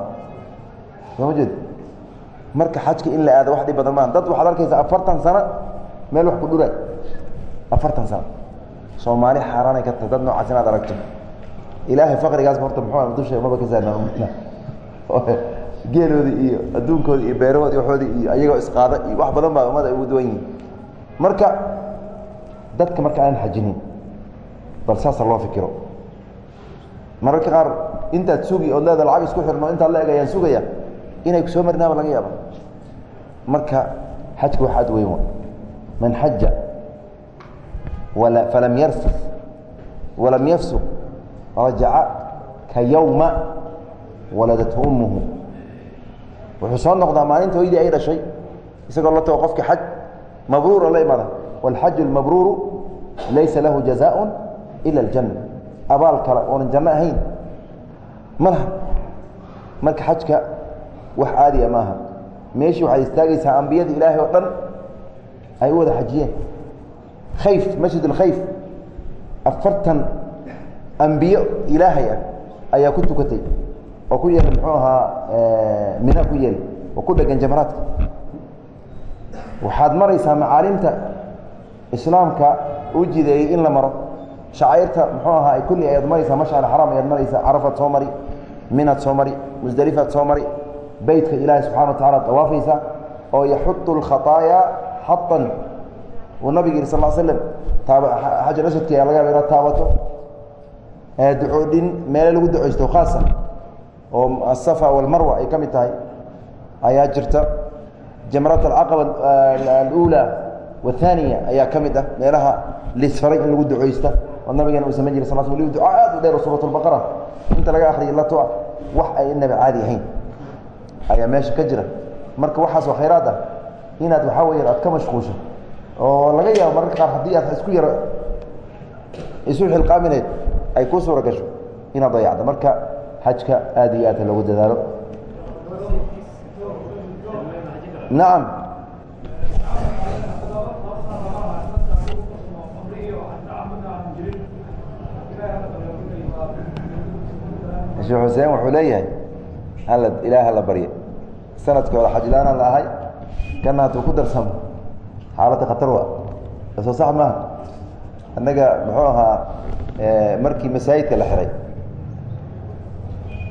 Sooma jeed marka xajka in la aado wax dhib badan maa dad waxaad arkaysaa afartan sano meel wax ku dhura afartan sano. Soomaali xaaraanay ka tahay dad noocaas inaad aragto. Ilaahay faqrigaas horta muxuu dusha maba ka saarnaa geeloodi iyo adduunkooda iyo beerahoodi waxoodi iyo ayagoo isqaada iyo wax badan baa ummada ay ugu duwan yihiin. Marka dadka marka aanan xajinin bal saasa loo fikiro. Mararka qaar intaad sugi ood leeda lacag isku xirno intaad la eg ayaan sugaya inay ku soo marinaaba laga yaaba marka xajka wax aad weyn man xaja wala falam yarfus walam yafsuq rajaca ka yowma waladathu ummuhu wuxuu soo noqdaa maalinta hoydii ay dhashay isagoo la tago qofka xaj mabruura la imaada wاlxaju اlmabruuru laysa lahu jazaء ila اljanna abaal kale oonan janno ahayn ma laha marka xajka wax caadiya maaha meeshii waxaad istaagaysaa ambiyada ilaahay oo dhan ay u wada xajiyeen. Khayf masjid alkhayf. Afartan ambiyo ilaahay ah ayaa ku tukatay oo ku yeelay muxuu ahaa eh, mina ku yeelay oo ku dhegan jamraadka waxaad maraysaa macaalimta islaamka u jideeyey in la maro. Shacairta muxuu ahaa kulli ayaad maraysaa mashcr xaraam ayaad maraysaa carafaad soo mari minaad soo mari musdelifaad soo mari beytka ilaahay subxana wa tacala ad awaafaysa oo yaxudu alkhaطaaya xaطan uu nabig yihi sal taaba xajar asadki ayaa laga yaba inaad taabato ducoodhin meele lagu duceysto khaasa oo asafa walmarwa ay ka mid tahay ayaa jirta jamrat alcaqaba alula wathaniya ayaa ka mid ah meelaha lisfaray in lagu duceysta oo nabigeena uu samayn jiray sal sl duco aad u dheer oo suurat lbaqara inta laga akriya lato ah wax ay inaba caadi ahayn ayaa meesha ka jira marka waxaasoo khayraad ah inaad waxaa weya aad ka mashquusho oo laga yaabo mararka qaar haddii aad isku yaro isu xilqaamineed ay kuu suura gasho inaad dayacdo. Marka xajka aad iyo aad loogu dadaalo. Nacam sheekh xuseen wuxuu leeyahay hala ilaah hala barya sannadkii hore xajlaanaan la ahay kana hadduu ku darsamo. Xaaladda khatar wa soo sax maaha annaga muxuu ahaa markii masaajidka la xiray.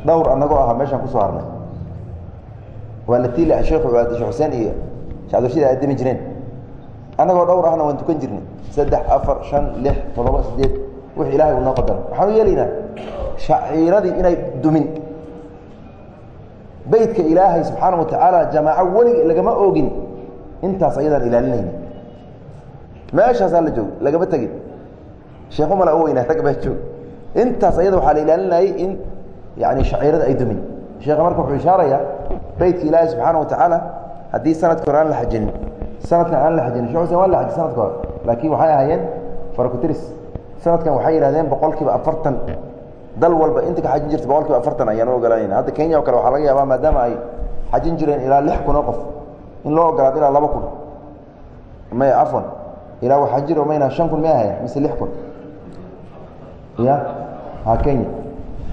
Dhowr anagoo ahaa meeshaan ku soo harnay. Waa la tiili sheekhu sheekh xuseen iyo shee abdirashid ay adami jireen. Annagoo dhowr ahna waan tukan jirnay. Saddex afar shan lix toddoba sideed wix ilahay uu noo qadaro. Waxaanu yeelaynaa shaciiradii inay dumin beytka ilaahay subxaana wa tacaala jamaaco welig lagama oogin. Intaas ayadaan ilaalinayna meeshaasaa la joog lagama tegin. Sheekhumala u weynaa rag baa joog. Intaas ayada waxaa la ilaalinayay in yani shaciirada ay dumin. Sheekha marka wuxuu ishaarayaa beytka ilaahay subxaana wa tacaala haddii sanadka hore aan la xajinin. Sanadkan aan la xajinin shekh xuseen waa la xaji sanadka hore. Laakiin waxay ahaayeen farakutiris sanadkan waxay yidhahdeen boqol kiiba afartan dal walba inta ka xajin jirta boqol kiiba afartan ayaan u ogolanayna hadda kenya o kale waxaa laga yaabaa maadaama ay xajin jireen ilaa lix kun oo qof. In loo ogolaado ilaa laba kun. May cafwan ilaa waxaa jiro mayna shan kun may ahayn mise lix kun. Ya? Ha kenya.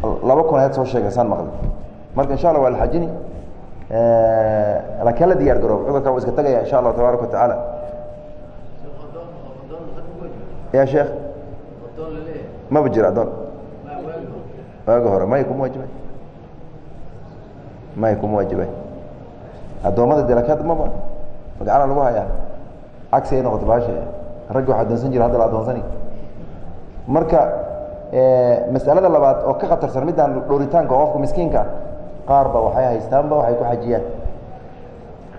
Laba kun ayaad soo sheegay saan maqli marka insha allah waa la xajini. Laakiin la diyaar garoob. Cudurkan waa iska tagaya insha allah tabaaraka wa tacaala. Ya sheekh. Maba jiro adoon waagi hore may kuma waajibay may kuma waajibay addoommada hadda maba magacana lagu hayaa. Cagsi ay noqoto baasha raggi wax adoonsan jira hadda la adoonsani. Marka masalada labaad oo ka khatarsan midaan dhowritaanka oo qofka miskiinka ah qaar ba waxay haystaanba waxay ku xajiyaan.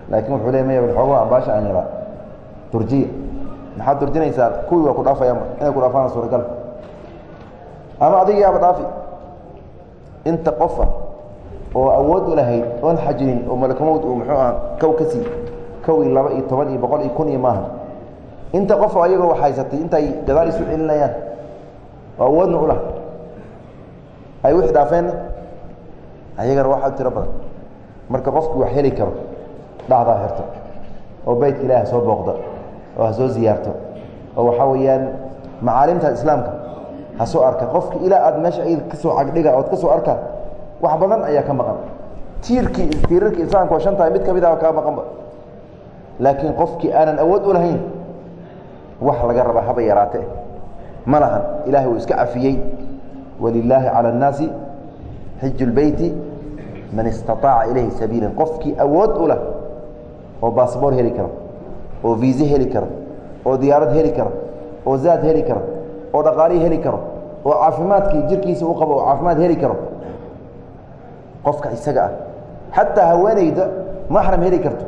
Laakiin wuxuu le maya xoogo ambaasha aan yaraa turjiya maxaad durjinaysaa kuwii waa ku dhaafayaan inay ku dhaafaan suuragal. Ama adigiyaaba dhaafi inta qofa oo awood u lahayd oon xajinin oo malakumowd uu muxuu aha kow ka sii kow iyo laba iyo toban iyo boqol iyo kun iyo maaha. Inta qof ayagoo wax haysatay intay gadaal isu celinayaan oo awoodna u lah ay wixi dhaafeenna ayagana waxaa tiro badan. Marka qofku wax heli karo dhacdaa xirto oo beytka ilaah ha soo booqda oo ha soo ziyaarto oo waxaa weeyaan macaalimta islaamka hasoo arka qofki ilaa aad meesha ay ka soo cagdhiga ood ka soo arka wax badan ayaa ka maqan. Tiirkii tiirarka insaanku shan tahay mid ka mid ah kaa maqanba. Laakiin qofkii aanan awood u lahayn wax laga raba haba yaraate. Ma lahan ilaahay uu iska cafiyey. Walilaahi cala annaasi xiju lbeyti man istaaaca ilayhi sabiila qofkii awood u lah oo baasboor heli kara oo viise heli kara oo diyaarad heli kara oo zaad heli kara oo dhaqaalihii heli karo oo caafimaadkii jirkiisa u qabo oo caafimaad heli karo. Qofka isaga ah xataa haweenayda maxram heli karto.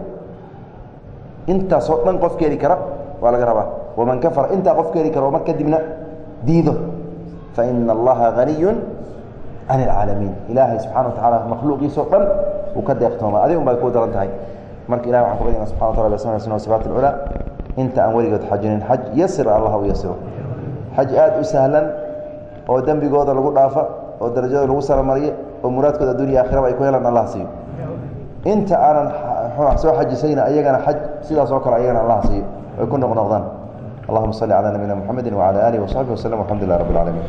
Intaasoo dhan qofka heli kara waa laga rabaa. Waman kafara intaa qofka heli karo mar kadibna diido. Faina allaha haniyu can اlcaalamiin ilaahay subxana wa tacaala makhluuqiisao dhan uu ka deeqtooma adig un bay ku daran tahay. Marka ilahi waxaan kubaryana subxana wa tala basma sna sifaat اlculaa inta aan weligood xajinin xaj yasir allah u yasiro xaj aada u sahlan oo dembigooda lagu dhaafa oo darajada lagu saramariyo oo muraadkooda addunya akhiraba ay ku helaan allah siiyo inta aanan soo xajisayna ayagana xaj sidaas oo kale ayagana allah siiyo ay ku noqnoqdaan. Allahuma salli calaa nabiyina mxamedi wacala alihi wasaxbi waslm alxamdu lilah rab اlcaalamiin